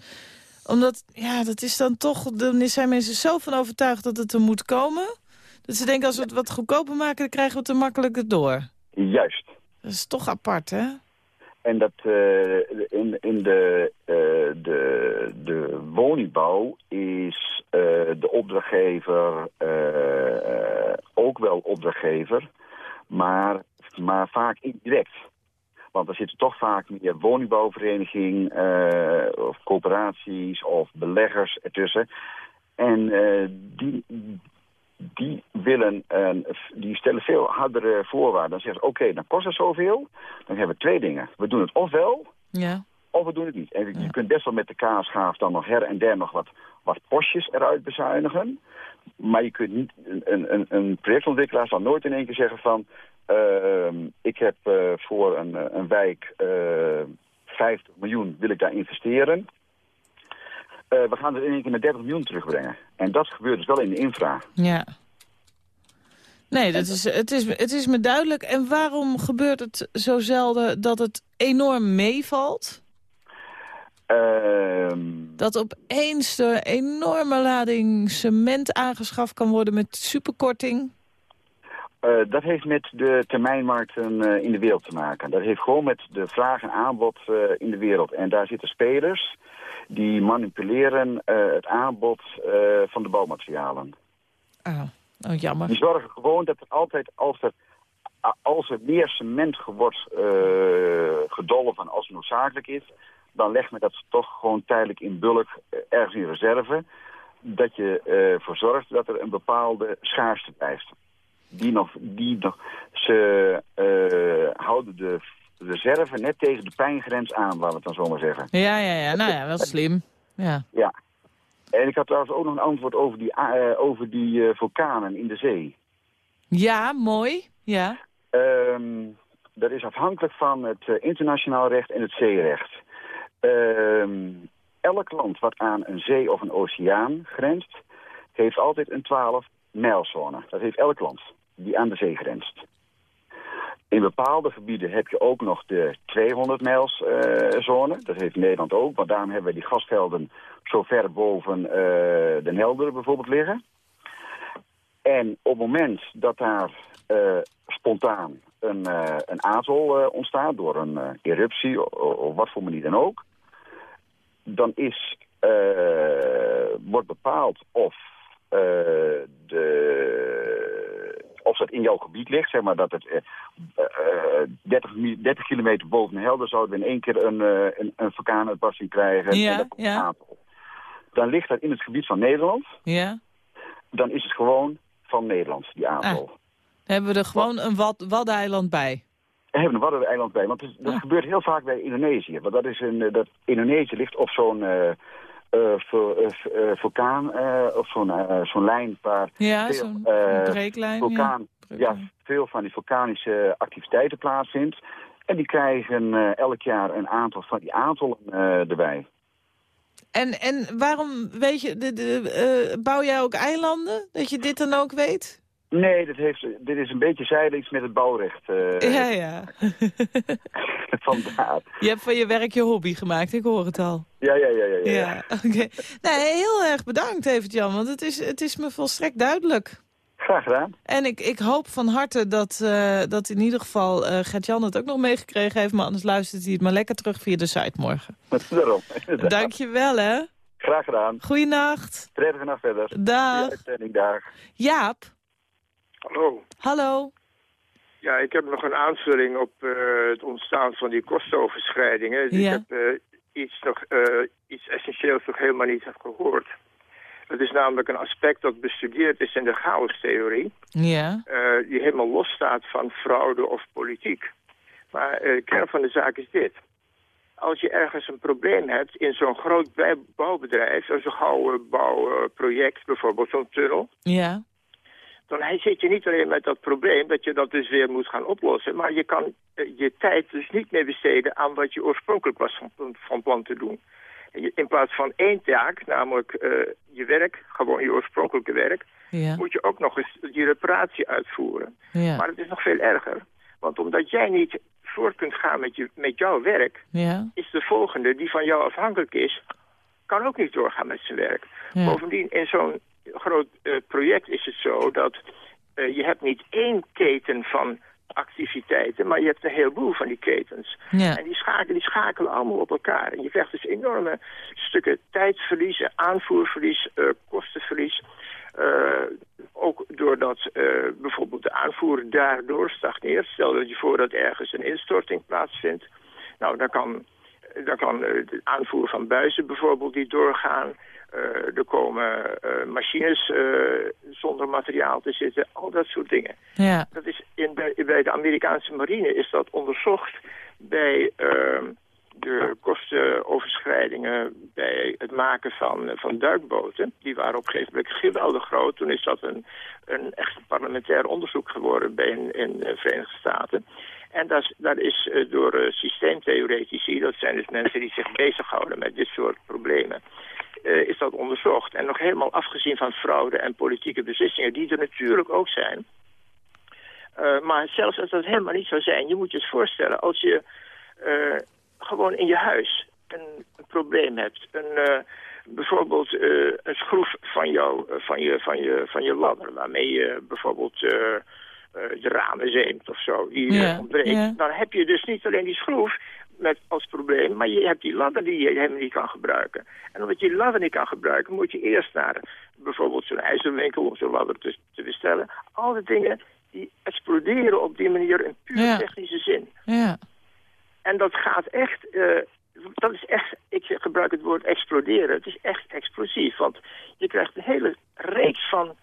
Omdat, ja, dat is dan toch... Dan zijn mensen zo van overtuigd dat het er moet komen... dat ze denken, als we het wat goedkoper maken... dan krijgen we het te makkelijker door. Juist. Dat is toch apart, hè? En dat eh, in, in de, eh, de, de woningbouw is eh, de opdrachtgever ook wel opdrachtgever, maar, maar vaak indirect. Want er zitten toch vaak meer woningbouwvereniging of coöperaties of beleggers ertussen. En die, die, willen, een- die stellen veel hardere voorwaarden. Dan zeggen ze, oké, dan kost het zoveel. Dan hebben we twee dingen. We doen het ofwel, Ja. of we doen het niet. En je kunt best wel met de kaasschaaf dan nog her en der nog wat, wat postjes eruit bezuinigen. Maar je kunt niet, een, een, een projectontwikkelaar zal nooit in één keer zeggen van... ehm, ik heb eh, voor een, eh, een wijk eh 50 miljoen, wil ik daar investeren. Eh, we gaan er in één keer naar 30 miljoen terugbrengen. En dat gebeurt dus wel in de infra. Ja. Nee, dat is, het, is, het is me duidelijk. En waarom gebeurt het zo zelden dat het enorm meevalt? Ehm, Dat opeens er enorme lading cement aangeschaft kan worden met superkorting? Eh, dat heeft met de termijnmarkten eh, in de wereld te maken. Dat heeft gewoon met de vraag en aanbod in de wereld. En daar zitten spelers die manipuleren eh, het aanbod eh, van de bouwmaterialen. Oh, oh jammer. Die zorgen gewoon dat er altijd, als er, als er meer cement wordt eh, gedolven als noodzakelijk is... dan legt men dat toch gewoon tijdelijk in bulk ergens in reserve... dat je ervoor zorgt dat er een bepaalde schaarste blijft. Die nog, die nog, ze houden de reserve net tegen de pijngrens aan, laten we het dan zo maar zeggen. Ja, ja, ja. Nou ja, wel slim. Ja. Ja. En ik had trouwens ook nog een antwoord over die, eh, over die eh, vulkanen in de zee. Ja, mooi. Ja. Ehm, dat is afhankelijk van het eh, internationaal recht en het zeerecht. Ehm, elk land wat aan een zee of een oceaan grenst, heeft altijd een 12 mijlzone. Dat heeft elk land die aan de zee grenst. In bepaalde gebieden heb je ook nog de 200 mijls eh, zone. Dat heeft Nederland ook, want daarom hebben we die gasvelden zo ver boven eh, de Helder bijvoorbeeld liggen. En op het moment dat daar eh, spontaan een, een ontstaat door een eruptie of, wat voor manier dan ook, dan is, wordt bepaald of, de, of dat in jouw gebied ligt, zeg maar dat het eh, eh, 30, mi- 30 kilometer boven de Helder zouden we in één keer een, eh, een, een vulkaanuitbarsting krijgen. Ja, en dat komt ja. Dan ligt dat in het gebied van Nederland, Ja? dan is het gewoon van Nederland, die aanval. Dan hebben we er gewoon een wad waddeneiland bij. We hebben een Waddeneiland bij, want het is- dat Ja. gebeurt heel vaak bij Indonesië. Want dat is een, eh, dat Indonesië ligt op zo'n eh, eh, eh, vulkaan, of zo'n zo'n lijn waar Ja, veel, zo'n breeklijn. vulkaan, ja. ja, veel van die vulkanische activiteiten plaatsvindt. En die krijgen elk jaar een aantal van die aantallen erbij. En, en waarom, weet je, de, de, bouw jij ook eilanden? Dat je dit dan ook weet? Nee, dit, heeft, dit is een beetje zijdelings met het bouwrecht. eh Ja, ja. Vandaar. je hebt van je werk je hobby gemaakt, ik hoor het al. Ja, ja, ja, ja. ja. Ja, oké. Nee, heel erg bedankt, Evert-Jan, want het is, het is me volstrekt duidelijk. Graag gedaan. En ik, ik hoop van harte dat, eh, dat in ieder geval eh Gert-Jan het ook nog meegekregen heeft. Maar anders luistert hij het maar lekker terug via de site morgen. Daarom. Dank je wel, hè. Graag gedaan. Goeienacht. Prettige nacht verder. Dag. Dag. Jaap. Hallo. Hallo. Ja, ik heb nog een aanvulling op eh, het ontstaan van die kostenoverschrijdingen. Dus Ja. Ik heb eh, iets, nog, eh, iets essentieels nog helemaal niet heb gehoord. Het is namelijk een aspect dat bestudeerd is in de chaostheorie. Ja. die helemaal losstaat van fraude of politiek. Maar de kern van de zaak is dit. Als je ergens een probleem hebt in zo'n groot bouwbedrijf... een gauw bouwproject, bijvoorbeeld zo'n tunnel... Ja. Dan zit je niet alleen met dat probleem dat je dat dus weer moet gaan oplossen. Maar je kan eh, je tijd dus niet meer besteden aan wat je oorspronkelijk was van, plan- van plan te doen. In plaats van één taak, namelijk eh, je werk, gewoon je oorspronkelijke werk, Ja. moet je ook nog eens die reparatie uitvoeren. Ja. Maar het is nog veel erger. Want omdat jij niet voort kunt gaan met, je, met jouw werk, Ja. is de volgende die van jou afhankelijk is, kan ook niet doorgaan met zijn werk. Bovendien, in zo'n groot eh, project is het zo dat eh, je hebt niet één keten van activiteiten, maar je hebt een heleboel van die ketens. Ja. En die schakelen, die schakelen allemaal op elkaar. En je krijgt dus enorme stukken tijdverlies, aanvoerverlies, eh, kostenverlies. Eh, ook doordat bijvoorbeeld de aanvoer daardoor stagneert. Stel dat je voor dat ergens een instorting plaatsvindt. Nou, dan kan, dan kan de aanvoer van buizen bijvoorbeeld niet doorgaan. Eh, er komen eh, machines eh, zonder materiaal te zitten. Al dat soort dingen. Ja. Dat is in, bij, bij de Amerikaanse marine is dat onderzocht bij ehm, de kostenoverschrijdingen bij het maken van, van duikboten. Die waren op een gegeven moment geweldig groot. Toen is dat een, een echt parlementair onderzoek geworden bij in, in de Verenigde Staten. En dat is, dat is door systeemtheoretici, dat zijn dus mensen die zich bezighouden met dit soort problemen, eh, is dat onderzocht. En nog helemaal afgezien van fraude en politieke beslissingen, die er natuurlijk ook zijn. Uh, maar zelfs als dat helemaal niet zou zijn, je moet je het voorstellen, als je uh, gewoon in je huis een, een probleem hebt, een, bijvoorbeeld een schroef van, jou, van, je, van, je, van je ladder, waarmee je bijvoorbeeld de ramen zeemt of zo, die Ja, ontbreekt, ja. dan heb je dus niet alleen die schroef met als probleem, maar je hebt die ladder die je helemaal niet kan gebruiken. En omdat je die ladder niet kan gebruiken, moet je eerst naar bijvoorbeeld zo'n ijzerwinkel om zo'n ladder te, te bestellen. Al die dingen die exploderen op die manier in puur Ja. technische zin. Ja. En dat gaat echt, eh, dat is echt, ik gebruik het woord exploderen, het is echt explosief. Want je krijgt een hele reeks van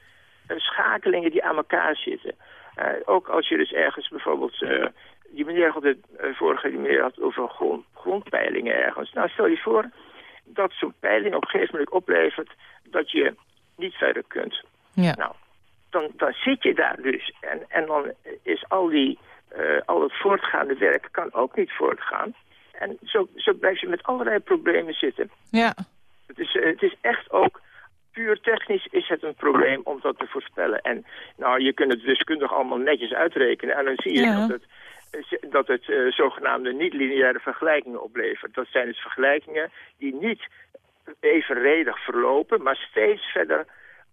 eh, schakelingen die aan elkaar zitten. Eh, ook als je dus ergens bijvoorbeeld, eh, die meneer had het, eh, vorige die meneer had over grond, grondpeilingen ergens. Nou, stel je voor dat zo'n peiling op een gegeven moment oplevert dat je niet verder kunt. Ja. Nou, dan, dan zit je daar dus. En, en dan is al, die, eh, al het voortgaande werk kan ook niet voortgaan. En zo, zo blijf je met allerlei problemen zitten. Ja. Het is, eh, het is echt ook, puur technisch is het een probleem om dat te voorspellen. En nou, je kunt het wiskundig allemaal netjes uitrekenen. En dan zie je Ja. dat het dat het eh, zogenaamde niet-lineaire vergelijkingen oplevert. Dat zijn dus vergelijkingen die niet evenredig verlopen, maar steeds verder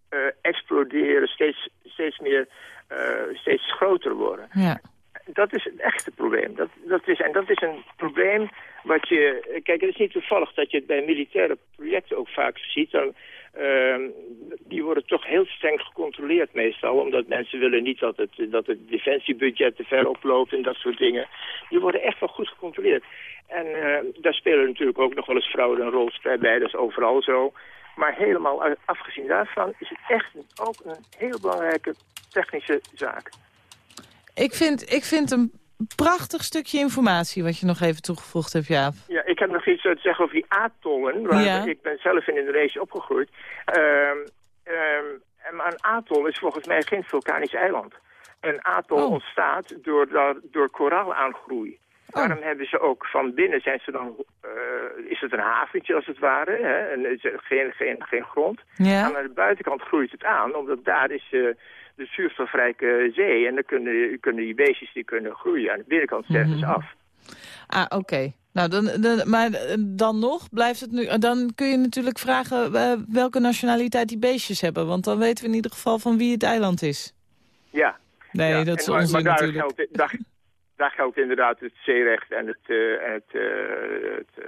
eh, exploderen, steeds, steeds meer, eh, steeds groter worden. Ja. Dat is het echte probleem. Dat, dat is, en dat is een probleem wat je... Kijk, het is niet toevallig dat je het bij militaire projecten ook vaak ziet. Dan, ehm, die worden toch heel streng gecontroleerd meestal. Omdat mensen willen niet dat het, dat het defensiebudget te ver oploopt en dat soort dingen. Die worden echt wel goed gecontroleerd. En eh, daar spelen natuurlijk ook nog wel eens fraude een rol bij. Dat is overal zo. Maar helemaal afgezien daarvan is het echt ook een heel belangrijke technische zaak. Ik vind, ik vind een prachtig stukje informatie wat je nog even toegevoegd hebt, Jaap. Ja, ik heb nog iets te zeggen over die atollen. Waar Ja. Ik ben zelf in Indonesië opgegroeid. Ehm, ehm, maar een atol is volgens mij geen vulkanisch eiland. Een atol Oh. ontstaat door, door, koraalaangroei. Daarom hebben ze ook van binnen zijn ze dan, eh, is het een haventje als het ware, hè? En is er geen, geen, geen grond. Ja? Aan de buitenkant groeit het aan, omdat daar is eh, de zuurstofrijke zee. En dan kunnen, kunnen die beestjes die kunnen groeien. Aan de binnenkant sterven ze af. Ah, oké. Nou, dan, dan, maar eh, dan nog blijft het nu... eh, Dan kun je natuurlijk vragen eh, welke nationaliteit die beestjes hebben. Want dan weten we in ieder geval van wie het eiland is. Ja. Nee, Ja, dat is en maar- onzin maar daar natuurlijk. Geldt, daar, daar geldt inderdaad het zeerecht en het... eh, en het, het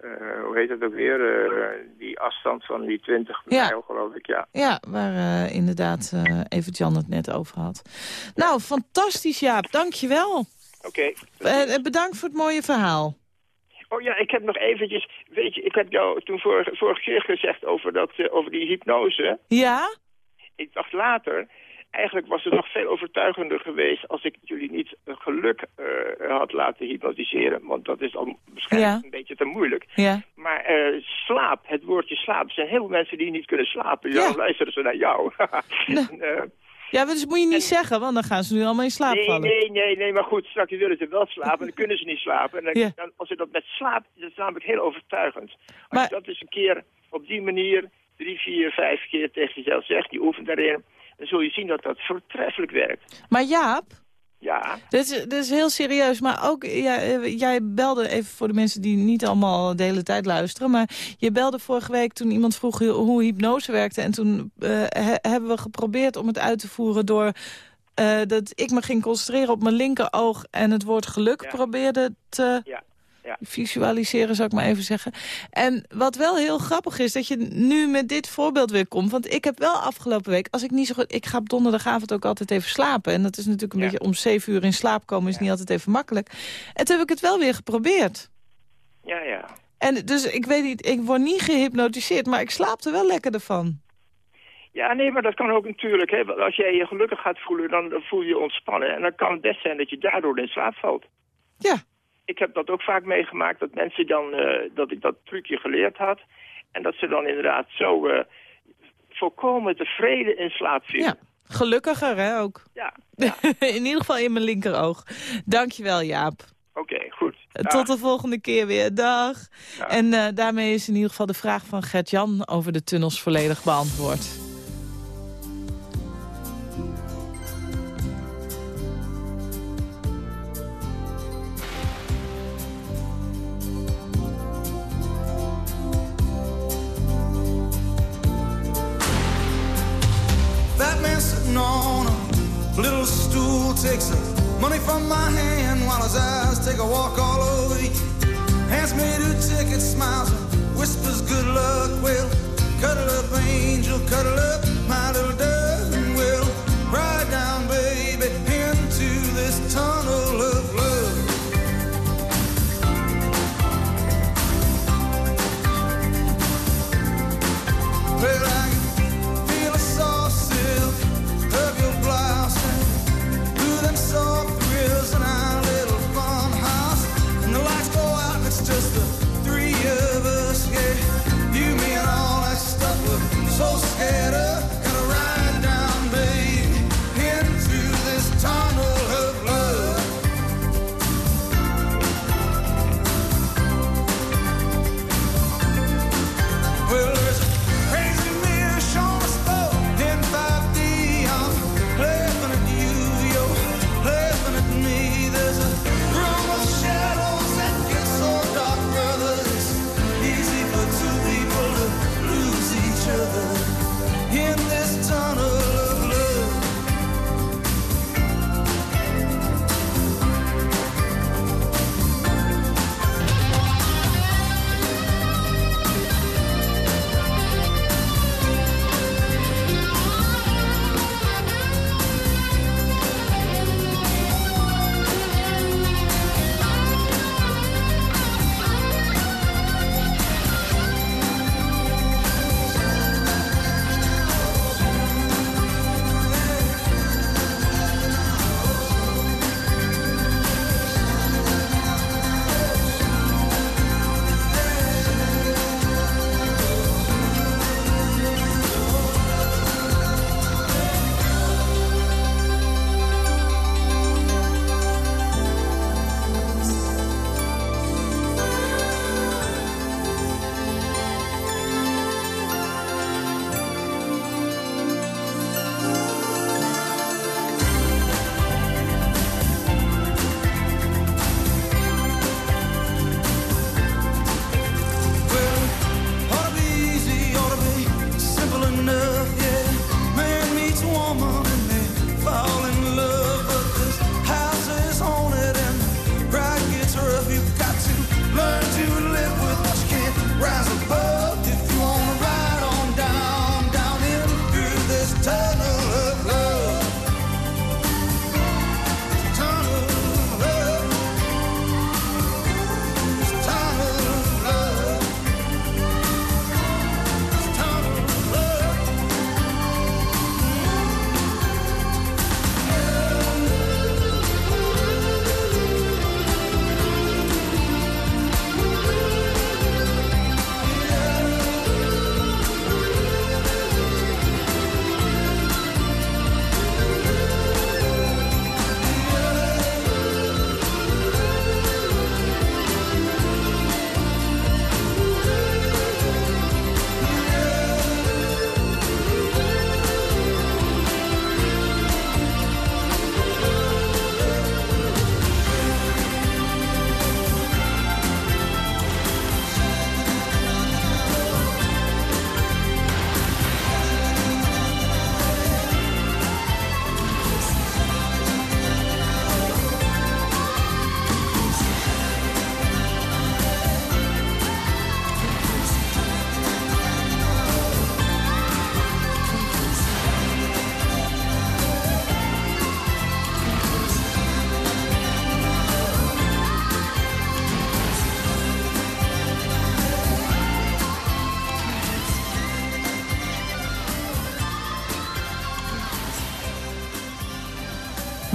eh, hoe heet dat ook weer? Eh, die afstand van die 20 Ja. mijl, geloof ik, ja. Ja, waar eh, inderdaad eh Evert-Jan het net over had. Nou, fantastisch Jaap, dankjewel. Oké. Bedankt voor het mooie verhaal. Oh ja, ik heb nog eventjes... Weet je, ik heb jou toen vorige, vorige keer gezegd over, dat, over die hypnose. Ja? Ik dacht later... Eigenlijk was het nog veel overtuigender geweest als ik jullie niet eh, geluk eh, had laten hypnotiseren. Want dat is al waarschijnlijk Ja. een beetje te moeilijk. Ja. Maar eh, slaap, het woordje slaap. Er zijn heel veel mensen die niet kunnen slapen. Ja. Dan luisteren ze naar jou. En, Ja, maar dat moet je niet zeggen, want dan gaan ze nu allemaal in slaap nee, vallen. nee, nee, nee, maar goed, straks willen ze wel slapen en dan kunnen ze niet slapen. En dan, Ja. dan, als ze dat met slaap, dat is namelijk heel overtuigend. Als Maar- je dat eens een keer op die manier, drie, vier, vijf keer tegen jezelf zegt, je oefent daarin, dan zul je zien dat dat voortreffelijk werkt. Maar Jaap, Ja, dit is, dit is heel serieus. Maar ook, ja, eh, jij belde even voor de mensen die niet allemaal de hele tijd luisteren. Maar je belde vorige week toen iemand vroeg hoe hypnose werkte. En toen eh, he- hebben we geprobeerd om het uit te voeren door... eh, dat ik me ging concentreren op mijn linkeroog en het woord geluk Ja. probeerde te ja, ja. visualiseren, zou ik maar even zeggen. En wat wel heel grappig is, dat je nu met dit voorbeeld weer komt. Want ik heb wel afgelopen week, als ik niet zo goed... Ik ga op donderdagavond ook altijd even slapen. En dat is natuurlijk een Ja. beetje om zeven uur in slaap komen... is niet altijd even makkelijk. En toen heb ik het wel weer geprobeerd. Ja, ja. En dus ik weet niet, ik word niet gehypnotiseerd... maar ik slaap er wel lekker ervan. Ja, nee, maar dat kan ook natuurlijk. Hè. Als jij je gelukkig gaat voelen, dan dan voel je je ontspannen. En dan kan het best zijn dat je daardoor in slaap valt. Ja, ik heb dat ook vaak meegemaakt, dat mensen dan, eh, dat ik dat trucje geleerd had. En dat ze dan inderdaad zo eh, volkomen tevreden in slaap vielen. ja. Gelukkiger, hè, ook. Ja, in ieder geval in mijn linkeroog. Dankjewel, Jaap. oké, goed. Tot de volgende keer weer. Dag. Dag. En eh, daarmee is in ieder geval de vraag van Gert-Jan over de tunnels volledig beantwoord. Little stool takes the money from my hand while his eyes take a walk all over you. Hands me two tickets, smiles and whispers good luck. Well, cuddle up, angel, cuddle up, my little dove,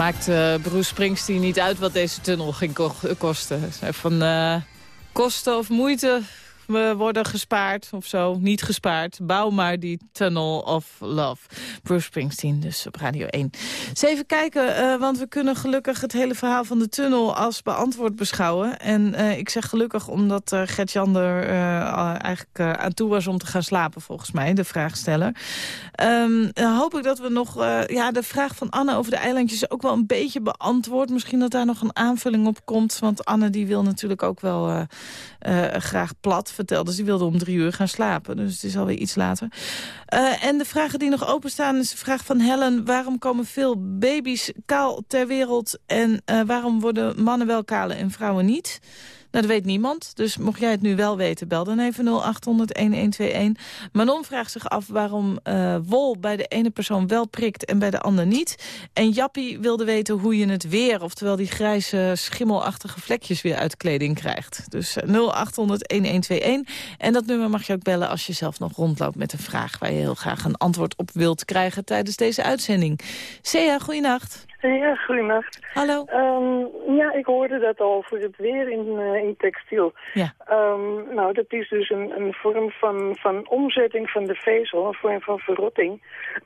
Maakt eh, Bruce Springsteen niet uit wat deze tunnel ging ko kosten. Van eh, kosten of moeite worden gespaard of zo. Niet gespaard. Bouw maar die Tunnel of Love. Bruce Springsteen, dus op Radio 1. Eens even kijken, eh, want we kunnen gelukkig het hele verhaal van de tunnel als beantwoord beschouwen. En eh, ik zeg gelukkig omdat uh, Gert-Jan er eigenlijk aan toe was om te gaan slapen, volgens mij, de vraagsteller. Um, hoop ik dat we nog, ja, de vraag van Anne over de eilandjes ook wel een beetje beantwoord. Misschien dat daar nog een aanvulling op komt, want Anne die wil natuurlijk ook wel graag plat vertelde. Ze wilde om drie uur gaan slapen. Dus het is alweer iets later. Uh, en de vragen die nog openstaan is de vraag van Helen. Waarom komen veel baby's kaal ter wereld? En uh, waarom worden mannen wel kale en vrouwen niet? Nou, dat weet niemand. Dus mocht jij het nu wel weten, bel dan even 0800-1121. Manon vraagt zich af waarom uh, wol bij de ene persoon wel prikt en bij de ander niet. En Jappie wilde weten hoe je het weer, oftewel die grijze schimmelachtige vlekjes weer uit kleding krijgt. Dus 0800-1121. En dat nummer mag je ook bellen als je zelf nog rondloopt met een vraag waar je heel graag een antwoord op wilt krijgen tijdens deze uitzending. Sea, goeienacht. Ja, goedenacht. Hallo. Um, ja, ik hoorde dat al voor het weer in, uh, in textiel. Ja. Um, nou, dat is dus een, een vorm van, van omzetting van de vezel, een vorm van verrotting.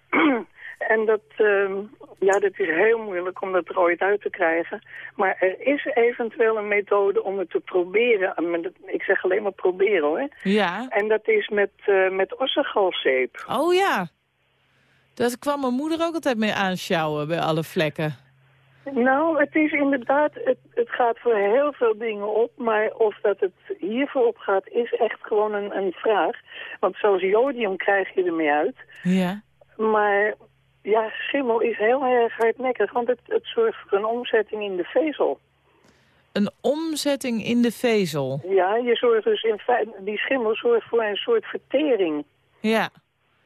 en dat, um, ja, dat is heel moeilijk om dat er ooit uit te krijgen. Maar er is eventueel een methode om het te proberen. Ik zeg alleen maar proberen, hoor. Ja. En dat is met, uh, met ossegalzeep. Oh ja. Dat kwam mijn moeder ook altijd mee aanschouwen bij alle vlekken. Nou, het is inderdaad, het, het gaat voor heel veel dingen op, maar of dat het hiervoor op gaat, is echt gewoon een, een vraag. Want zoals jodium krijg je ermee uit. Ja. Maar ja, schimmel is heel erg hardnekkig, want het, het zorgt voor een omzetting in de vezel. Een omzetting in de vezel? Ja, je zorgt dus in feite, die schimmel zorgt voor een soort vertering. Ja.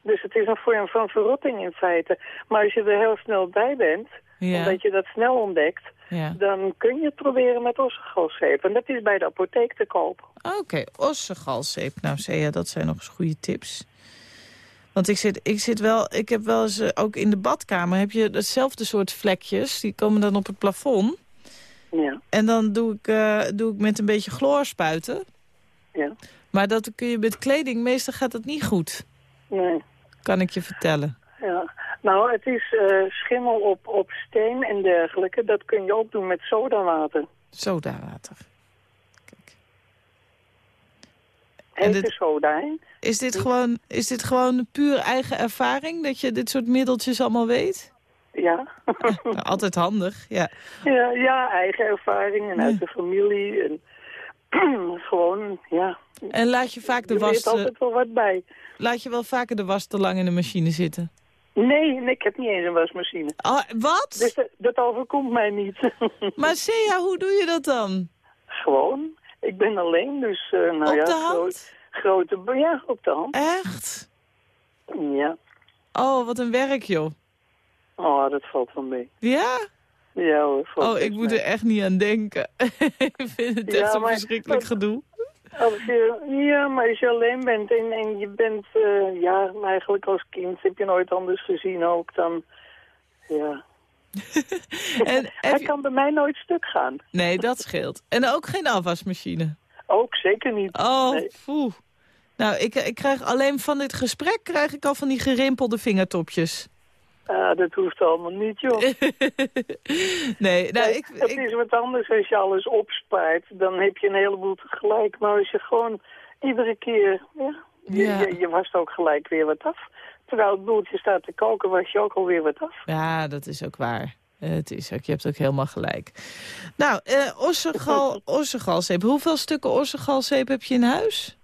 Dus het is een vorm van verrotting in feite. Maar als je er heel snel bij bent, ja. omdat je dat snel ontdekt... Ja. dan kun je het proberen met ossegalzeep. En dat is bij de apotheek te koop. Oké, okay, ossegalzeep. Nou, Sea, dat zijn nog eens goede tips. Want ik zit, ik zit wel, ik heb wel eens, uh, ook in de badkamer heb je hetzelfde soort vlekjes. Die komen dan op het plafond. Ja. En dan doe ik, uh, doe ik met een beetje chloor spuiten. Ja. Maar dat kun je met kleding, meestal gaat dat niet goed. Nee. Kan ik je vertellen. Ja. Nou, het is uh, schimmel op, op steen en dergelijke. Dat kun je ook doen met sodawater. Sodawater. Kijk. Hete dit, soda, hè? Is dit, gewoon, is dit gewoon puur eigen ervaring? Dat je dit soort middeltjes allemaal weet? Ja. nou, altijd handig, ja. ja. Ja, eigen ervaring en uit de familie. En gewoon, ja. En laat je vaak de was... Er altijd wel wat bij. Laat je wel vaker de was te lang in de machine zitten? Nee, nee ik heb niet eens een wasmachine. Oh, wat? Dus dat, dat overkomt mij niet. maar Sea, hoe doe je dat dan? Gewoon. Ik ben alleen, dus... Uh, nou op ja, de hand? Grote, ja, op de hand. Echt? Ja. Oh, wat een werk, joh. Oh, dat valt wel mee. Ja? Ja hoor. Oh, ik moet mee. er echt niet aan denken. ik vind het Ja, echt een maar- verschrikkelijk gedoe. Als je, ja, maar als je alleen bent en, en je bent, eh, ja, eigenlijk als kind heb je nooit anders gezien ook dan, ja. En Hij kan bij mij nooit stuk gaan. Nee, dat scheelt. En ook geen afwasmachine. Ook zeker niet. Oh, Nee. Nou, ik, ik krijg alleen van dit gesprek krijg ik al van die gerimpelde vingertopjes. Ah, dat hoeft allemaal niet, joh. nee, nou, ik, het ik, is wat anders als je alles opspaart. Dan heb je een heleboel tegelijk. Maar als je gewoon iedere keer, ja, je, Ja. je, je wast ook gelijk weer wat af. Terwijl het boeltje staat te koken, was je ook alweer wat af. ja, dat is ook waar. Het is ook, je hebt ook helemaal gelijk. Nou, eh ossegal, ossegalzeep. Hoeveel stukken ossegalzeep heb je in huis?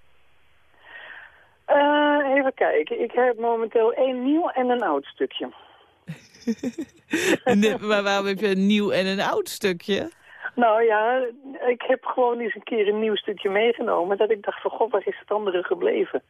Eh, even kijken. Ik heb momenteel één nieuw en een oud stukje. Nee, maar waarom heb je een nieuw en een oud stukje? Nou ja, ik heb gewoon eens een keer een nieuw stukje meegenomen. Dat ik dacht van, god, waar is het andere gebleven?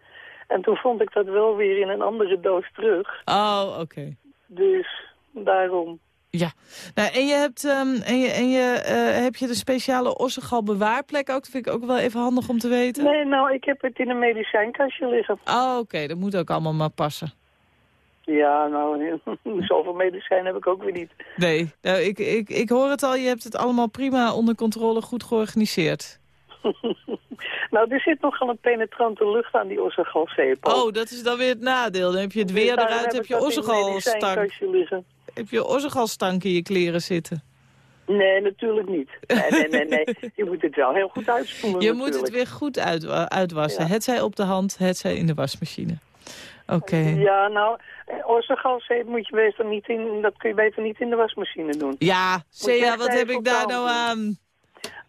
En toen vond ik dat wel weer in een andere doos terug. Oh, oké. Dus daarom. Ja, nou, en je hebt, ehm, en je, en je, eh, heb je de speciale ossegal bewaarplek ook? Dat vind ik ook wel even handig om te weten. Nee, nou, ik heb het in een medicijnkastje liggen. Oh, oké, dat moet ook allemaal maar passen. Ja, nou, zoveel medicijn heb ik ook weer niet. Nee, nou, ik, ik, ik hoor het al, je hebt het allemaal prima onder controle, goed georganiseerd. nou, er zit nogal een penetrante lucht aan die ossegalzeep. Oh, dat is dan weer het nadeel. Dan heb je het weer Daarom eruit, heb heb je ossegalstank. Heb je ossegalstank in je kleren zitten. Nee, natuurlijk niet. Nee, nee, nee, nee. Je moet het wel heel goed uitspoelen Je moet het weer goed uit, uitwassen. Ja. Het zij op de hand, het zij in de wasmachine. Oké. Ja, nou, eh, ossegalzeep moet je beter niet in, dat kun je beter niet in de wasmachine doen. Ja, Sea, echt wat heb ik daar nou aan?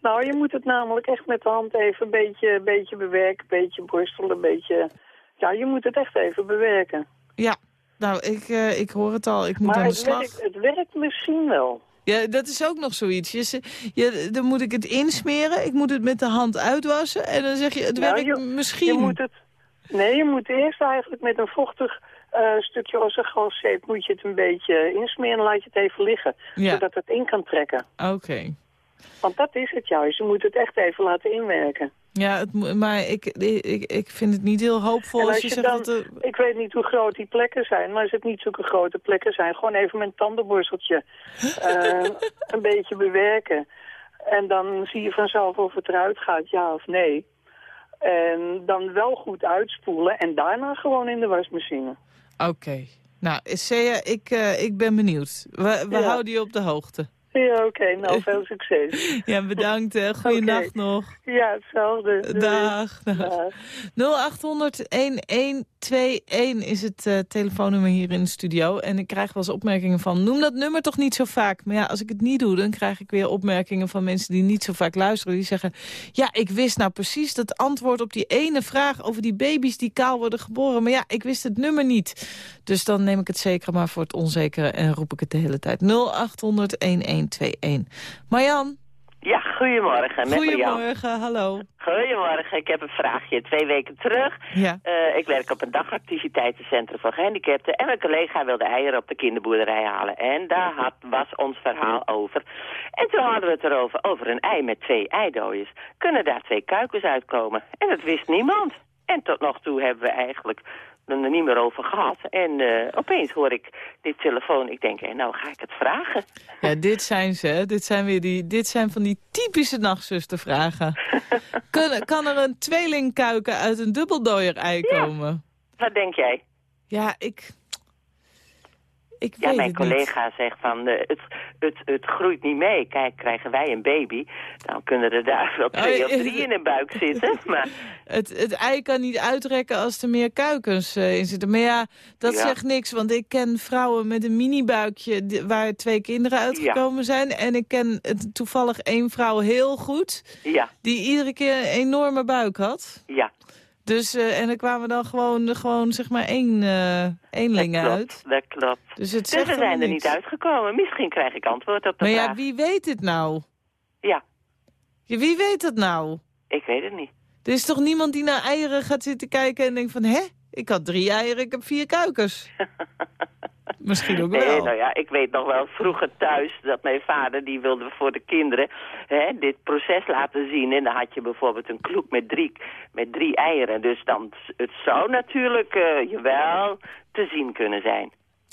Nou, je moet het namelijk echt met de hand even een beetje, beetje bewerken, een beetje borstelen, een beetje... Ja, je moet het echt even bewerken. Ja, nou, ik, eh, ik hoor het al. Ik moet maar aan de het slag. werkt, het werkt misschien wel. Ja, dat is ook nog zoiets. Je, je, dan moet ik het insmeren, ik moet het met de hand uitwassen... en dan zeg je, het Nou, werkt je- misschien. Je moet het... Nee, je moet eerst eigenlijk met een vochtig eh, stukje ossegalzeep moet je het een beetje insmeren en laat je het even liggen. Ja. Zodat het in kan trekken. Oké. Want dat is het juist. Je moet het echt even laten inwerken. Ja, het, maar ik, ik, ik vind het niet heel hoopvol als, als je je zegt dan, dat... ik weet niet hoe groot die plekken zijn, maar als het niet zulke grote plekken zijn, gewoon even met een tandenborsteltje eh, een beetje bewerken. En dan zie je vanzelf of het eruit gaat, ja of nee. En dan wel goed uitspoelen en daarna gewoon in de wasmachine. Oké. Nou, Sea, ik, eh, ik ben benieuwd. We, we Ja. houden je op de hoogte. Ja, oké. Nou, veel succes. Ja, bedankt. hè. Goeienacht Oké. nog. Ja, hetzelfde. Dag. dag. Dag. 0800-1121 is het eh, telefoonnummer hier in de studio. En ik krijg wel eens opmerkingen van... noem dat nummer toch niet zo vaak. Maar ja, als ik het niet doe, dan krijg ik weer opmerkingen van mensen... die niet zo vaak luisteren. Die zeggen, ja, ik wist nou precies dat antwoord op die ene vraag... over die baby's die kaal worden geboren. Maar ja, ik wist het nummer niet. Dus dan neem ik het zeker maar voor het onzekere... en roep ik het de hele tijd. 0800-1121. Marjan, Ja, goedemorgen. Goedemorgen, hallo. Goedemorgen, ik heb een vraagje. Twee weken terug. Ja. Eh, ik werk op een dagactiviteitencentrum voor gehandicapten. En mijn collega wilde eieren op de kinderboerderij halen. En daar had, was ons verhaal over. En toen hadden we het erover, over een ei met twee eidooiers. Kunnen daar twee kuikens uitkomen? En dat wist niemand. En tot nog toe hebben we eigenlijk er niet meer over gehad. En eh, opeens hoor ik dit telefoon. Ik denk, hé, nou ga ik het vragen. Ja, dit zijn ze. hè. Dit zijn, weer die, dit zijn van die typische nachtzustervragen. kan, kan er een tweelingkuiken uit een dubbeldooier-ei Ja. komen? Wat denk jij? Ja, ik... Ik Ja, weet mijn niet. collega zegt van, eh, het, het, het groeit niet mee. Kijk, krijgen wij een baby, dan kunnen er daar wel twee Oh, of ja, drie in de buik zitten. Maar Het, het ei kan niet uitrekken als er meer kuikens eh, in zitten. Maar ja, dat Ja. zegt niks. Want ik ken vrouwen met een mini-buikje waar twee kinderen uitgekomen zijn. En ik ken toevallig één vrouw heel goed... ja, die iedere keer een enorme buik had. ja, Dus, eh, en er kwamen dan gewoon, gewoon zeg maar één, eenlingen dat uit. dat klopt. Dus het Dus we zijn er niet uitgekomen. Misschien krijg ik antwoord op de Maar vraag. ja, wie weet het nou? Ja, Ja, wie weet dat nou? ik weet het niet. Er is toch niemand die naar eieren gaat zitten kijken en denkt van... hè, ik had drie eieren, ik heb vier kuikens. Misschien ook Nee, wel. nou ja, ik weet nog wel vroeger thuis dat mijn vader, die wilde voor de kinderen hè, dit proces laten zien. En dan had je bijvoorbeeld een kloek met drie, met drie eieren. Dus dan, het zou natuurlijk eh jawel te zien kunnen zijn.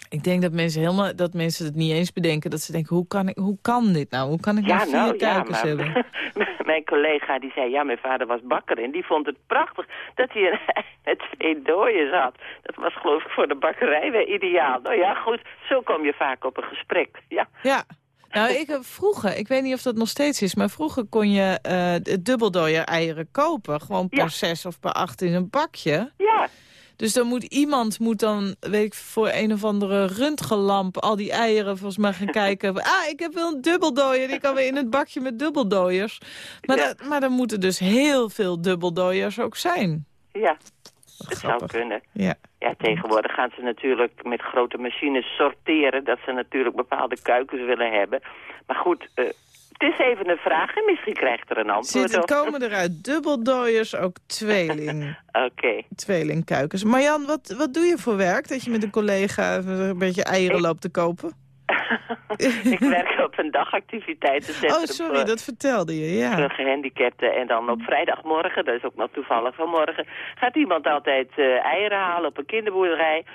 Ik denk dat mensen, helemaal, dat mensen het niet eens bedenken. Dat ze denken, hoe kan, ik, hoe kan dit nou? Hoe kan ik nou vier kuikens hebben? mijn collega die zei, ja, mijn vader was bakker en die vond het prachtig dat hij een met twee dooiers had. Dat was geloof ik voor de bakkerij weer ideaal. Nou ja, goed, zo kom je vaak op een gesprek. Ja, Ja. Nou, ik, heb vroeger, ik weet niet of dat nog steeds is... maar vroeger kon je eh de dubbeldooier eieren kopen. Gewoon per Ja. zes of per acht in een bakje. ja, Dus dan moet iemand moet dan, weet ik, voor een of andere röntgenlamp... al die eieren volgens mij gaan kijken. Ah, ik heb wel een dubbeldooier, die kan weer in het bakje met dubbeldooiers. Maar, Ja. dat, maar dan moeten dus heel veel dubbeldooiers ook zijn. ja, het zou kunnen. Ja. Ja, tegenwoordig gaan ze natuurlijk met grote machines sorteren... dat ze natuurlijk bepaalde kuikens willen hebben. Maar goed, eh, het is even een vraag en misschien krijgt er een antwoord Zitten, op. komen eruit dubbeldooiers, ook tweeling, Oké. tweelingkuikens. Marjan, wat, wat doe je voor werk? Dat je met een collega een beetje eieren Ik- loopt te kopen? ik werk op een dagactiviteitencentrum Oh, sorry, dat vertelde je, ja. voor gehandicapten. En dan op vrijdagmorgen, dat is ook nog toevallig vanmorgen... gaat iemand altijd eh, eieren halen op een kinderboerderij.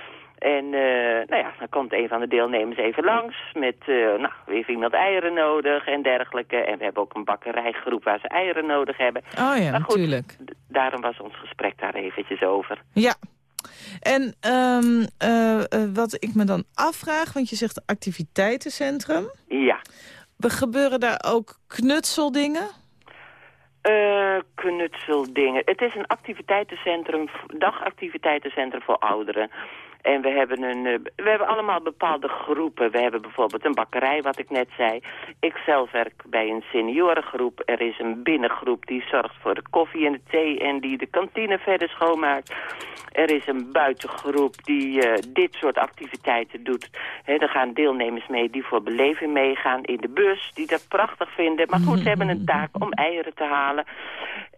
En uh, nou ja, dan komt een van de deelnemers even langs met, uh, nou, heeft iemand eieren nodig en dergelijke. En we hebben ook een bakkerijgroep waar ze eieren nodig hebben. Oh ja, natuurlijk. Daarom was ons gesprek daar eventjes over. Ja, en um, uh, wat ik me dan afvraag, want je zegt activiteitencentrum. Ja. Gebeuren daar ook knutseldingen? Uh, knutseldingen. Het is een activiteitencentrum, dagactiviteitencentrum voor ouderen. En we hebben, een, uh, we hebben allemaal bepaalde groepen. We hebben bijvoorbeeld een bakkerij, wat ik net zei. Ik zelf werk bij een seniorengroep. Er is een binnengroep die zorgt voor de koffie en de thee... en die de kantine verder schoonmaakt. Er is een buitengroep die uh, dit soort activiteiten doet. He, er gaan deelnemers mee die voor beleving meegaan in de bus... die dat prachtig vinden. Maar goed, ze hebben een taak om eieren te halen.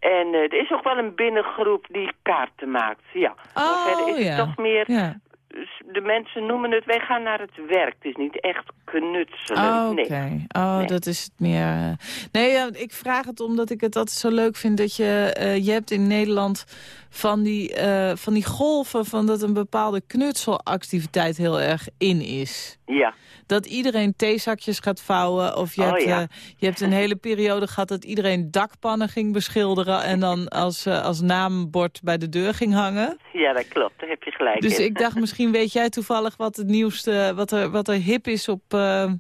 En uh, er is ook wel een binnengroep die kaarten maakt. Ja. Oh, verder is het toch meer... Ja. De mensen noemen het, wij gaan naar het werk. Het is niet echt knutselen. Oh, Oké, nee. oh, Nee. dat is het meer... eh. Nee, ja, ik vraag het omdat ik het altijd zo leuk vind dat je... eh, je hebt in Nederland van die, eh, van die golven van dat een bepaalde knutselactiviteit heel erg in is. Ja. Dat iedereen theezakjes gaat vouwen. Of je, Oh, hebt, ja. je hebt een hele periode gehad dat iedereen dakpannen ging beschilderen... en dan als, als naambord bij de deur ging hangen. ja, dat klopt. Daar heb je gelijk Dus in. ik dacht, misschien weet jij toevallig wat het nieuwste, wat er, wat er hip is op eh,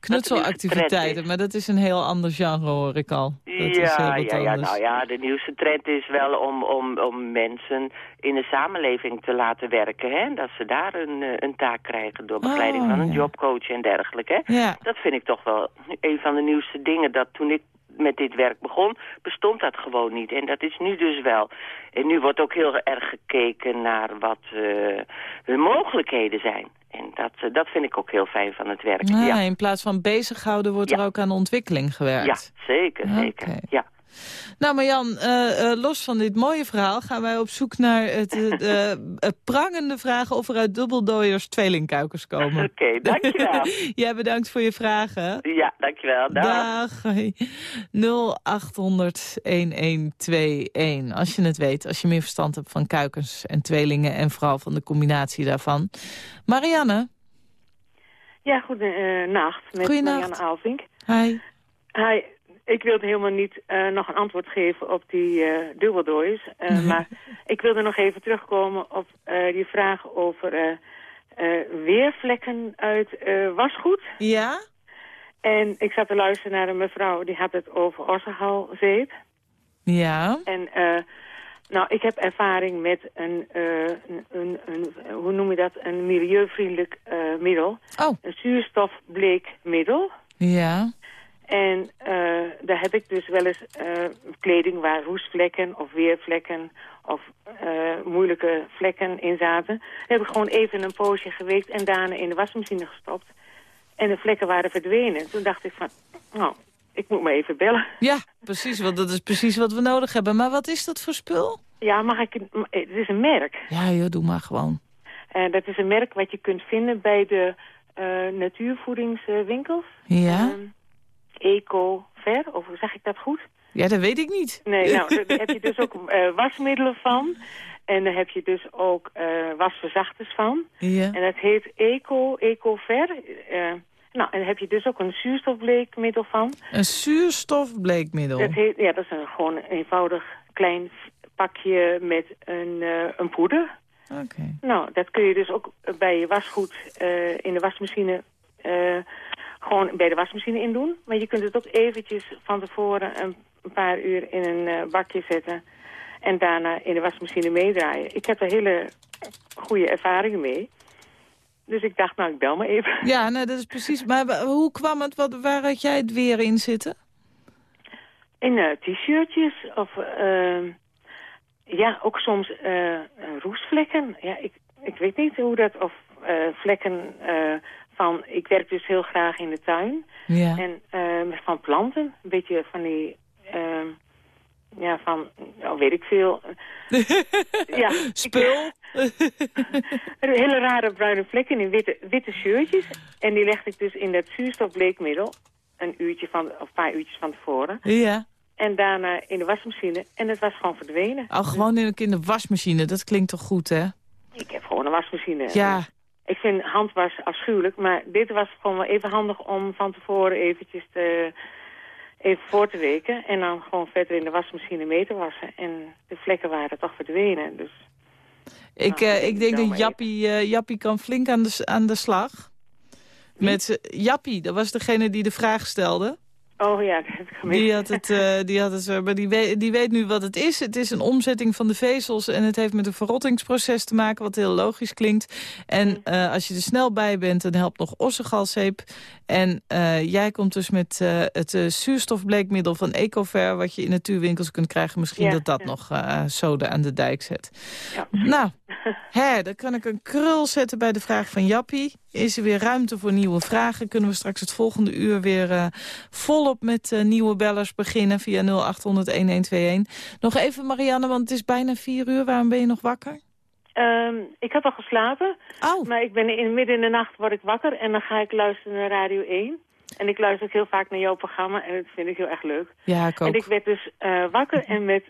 knutselactiviteiten. is. Maar dat is een heel ander genre, hoor ik al. Dat is heel ja, wat ja, ja, nou ja, de nieuwste trend is wel om, om, om mensen in de samenleving te laten werken. Hè? Dat ze daar een, eh, een taak krijgen door begeleiding Oh, van een ja. jobcoach en dergelijke. Hè? Ja. Dat vind ik toch wel een van de nieuwste dingen. Dat toen ik met dit werk begon, bestond dat gewoon niet. En dat is nu dus wel. En nu wordt ook heel erg gekeken naar wat eh de mogelijkheden zijn. Dat, eh, dat vind ik ook heel fijn van het werk. Ah, ja. In plaats van bezighouden wordt er ook aan ontwikkeling gewerkt. ja, zeker, zeker. Ja. Nou Marjan, eh, eh, los van dit mooie verhaal gaan wij op zoek naar het, eh, de prangende vragen of er uit dubbeldooiers tweelingkuikens komen. Oké, dankjewel. Jij bedankt voor je vragen. ja, dankjewel. Dag. Dag. Hoi. 0800-1121. Als je het weet, als je meer verstand hebt van kuikens en tweelingen... en vooral van de combinatie daarvan. Marianne, Ja, goedenacht. met Goedenacht. Marianne Alvink. hi. Hi, ik wilde helemaal niet eh, nog een antwoord geven op die dubbeldoois. eh, maar ik wilde nog even terugkomen op die vraag over weervlekken uit wasgoed. Ja? En ik zat te luisteren naar een mevrouw, die had het over ossenhalzeep. Ja. En eh, nou, ik heb ervaring met een, een, een, een- hoe noem je dat, een milieuvriendelijk middel. Oh. Een zuurstofbleekmiddel. Ja. En eh, daar heb ik dus wel eens eh, kleding waar roestvlekken of weervlekken of eh, moeilijke vlekken in zaten. Heb ik gewoon even een poosje geweekt en daarna in de wasmachine gestopt. En de vlekken waren verdwenen. Toen dacht ik van, nou, ik moet me even bellen. Ja, precies, want dat is precies wat we nodig hebben. Maar wat is dat voor spul? Ja, mag ik... Het is een merk. Ja, joh, doe maar gewoon. En dat is een merk wat je kunt vinden bij de natuurvoedingswinkels. Ja? Ehm, Eco-ver, of zeg ik dat goed? Ja, dat weet ik niet. Nee, nou, daar heb je dus ook eh, wasmiddelen van. En daar heb je dus ook eh, wasverzachters van. Ja. En dat heet Eco, Ecover. Eh nou, en daar heb je dus ook een zuurstofbleekmiddel van. Een zuurstofbleekmiddel. Dat heet, ja, dat is een, gewoon een eenvoudig klein pakje met een, een poeder. Oké. Nou, dat kun je dus ook bij je wasgoed in de wasmachine... gewoon bij de wasmachine in doen. Maar je kunt het ook eventjes van tevoren een, paar uur in een eh, bakje zetten... en daarna in de wasmachine meedraaien. Ik heb er hele goede ervaringen mee. Dus ik dacht, nou, ik bel maar even. Ja, nou, dat is precies. Maar hoe kwam het? Wat, waar had jij het weer in zitten? In eh, t-shirtjes of... ehm, ja, ook soms roestvlekken. Ja, ik, ik weet niet hoe dat... Of vlekken van... Ik werk dus heel graag in de tuin. Ja. En eh, van planten. Een beetje van die... ehm, ja, van... Nou, weet ik veel. ja, Spul? hele rare bruine vlekken in witte, witte shirtjes. En die legde ik dus in dat zuurstofbleekmiddel. Een uurtje van, of een paar uurtjes van tevoren. Ja. En daarna in de wasmachine. En het was gewoon verdwenen. Al gewoon in, in de wasmachine. Dat klinkt toch goed, hè? Ik heb gewoon een wasmachine. Ja. Ik vind handwas afschuwelijk, maar dit was gewoon wel even handig om van tevoren eventjes te, even voor te weken. En dan gewoon verder in de wasmachine mee te wassen. En de vlekken waren toch verdwenen, dus... Ik, Nou, eh, ik denk dat Jappie, eh, Jappie kan flink aan de, aan de slag. Met z'n- Jappie, dat was degene die de vraag stelde. Oh ja, dat heb ik gemist. Die had het, eh, die had het maar die weet, die weet nu wat het is. Het is een omzetting van de vezels en het heeft met een verrottingsproces te maken, wat heel logisch klinkt. En eh, als je er snel bij bent, dan helpt nog ossegalzeep. En eh, jij komt dus met het zuurstofbleekmiddel van Ecover, wat je in natuurwinkels kunt krijgen. Misschien Ja, dat dat ja. nog zoden aan de dijk zet. Ja. Nou, hè, dan kan ik een krul zetten bij de vraag van Jappie. Is er weer ruimte voor nieuwe vragen? Kunnen we straks het volgende uur weer eh, volop met eh, nieuwe bellers beginnen via 0800-1121. Nog even Marianne, want het is bijna vier uur. Waarom ben je nog wakker? Ehm, ik had al geslapen, Oh, maar ik ben in, midden in de nacht word ik wakker en dan ga ik luisteren naar Radio 1. En ik luister ook heel vaak naar jouw programma en dat vind ik heel erg leuk. ja, ik En ook. ik werd dus eh, wakker en met...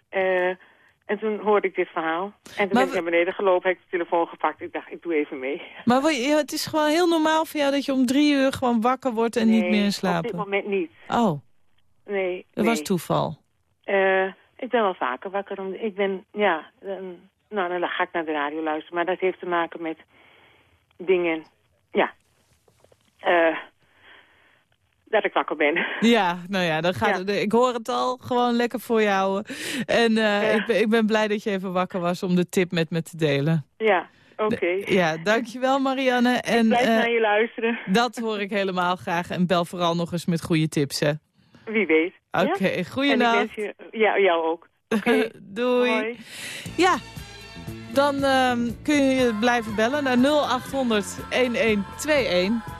en toen hoorde ik dit verhaal. En toen ben ik naar beneden gelopen, heb ik de telefoon gepakt. Ik dacht, ik doe even mee. Maar het is gewoon heel normaal voor jou dat je om drie uur gewoon wakker wordt en niet meer in op dit moment niet. Oh, Nee, dat nee. was toeval. Eh, ik ben wel vaker wakker. Om, ik ben, ja, dan, nou dan ga ik naar de radio luisteren. Maar dat heeft te maken met dingen, ja, eh, dat ik wakker ben. Ja, nou ja, dan gaat Ja. het, ik hoor het al, gewoon lekker voor houden. En eh, ik, ben, ik ben blij dat je even wakker was om de tip met me te delen. ja, oké. Ja, dankjewel Marianne. En Blijf eh, naar je luisteren. dat hoor ik helemaal graag. En bel vooral nog eens met goede tips, hè. Wie weet. Oké, Ja? Ik goeienacht. wens je, ja, jou ook. Doei. Hoi. Ja, dan ehm, kun je blijven bellen naar 0800 1121.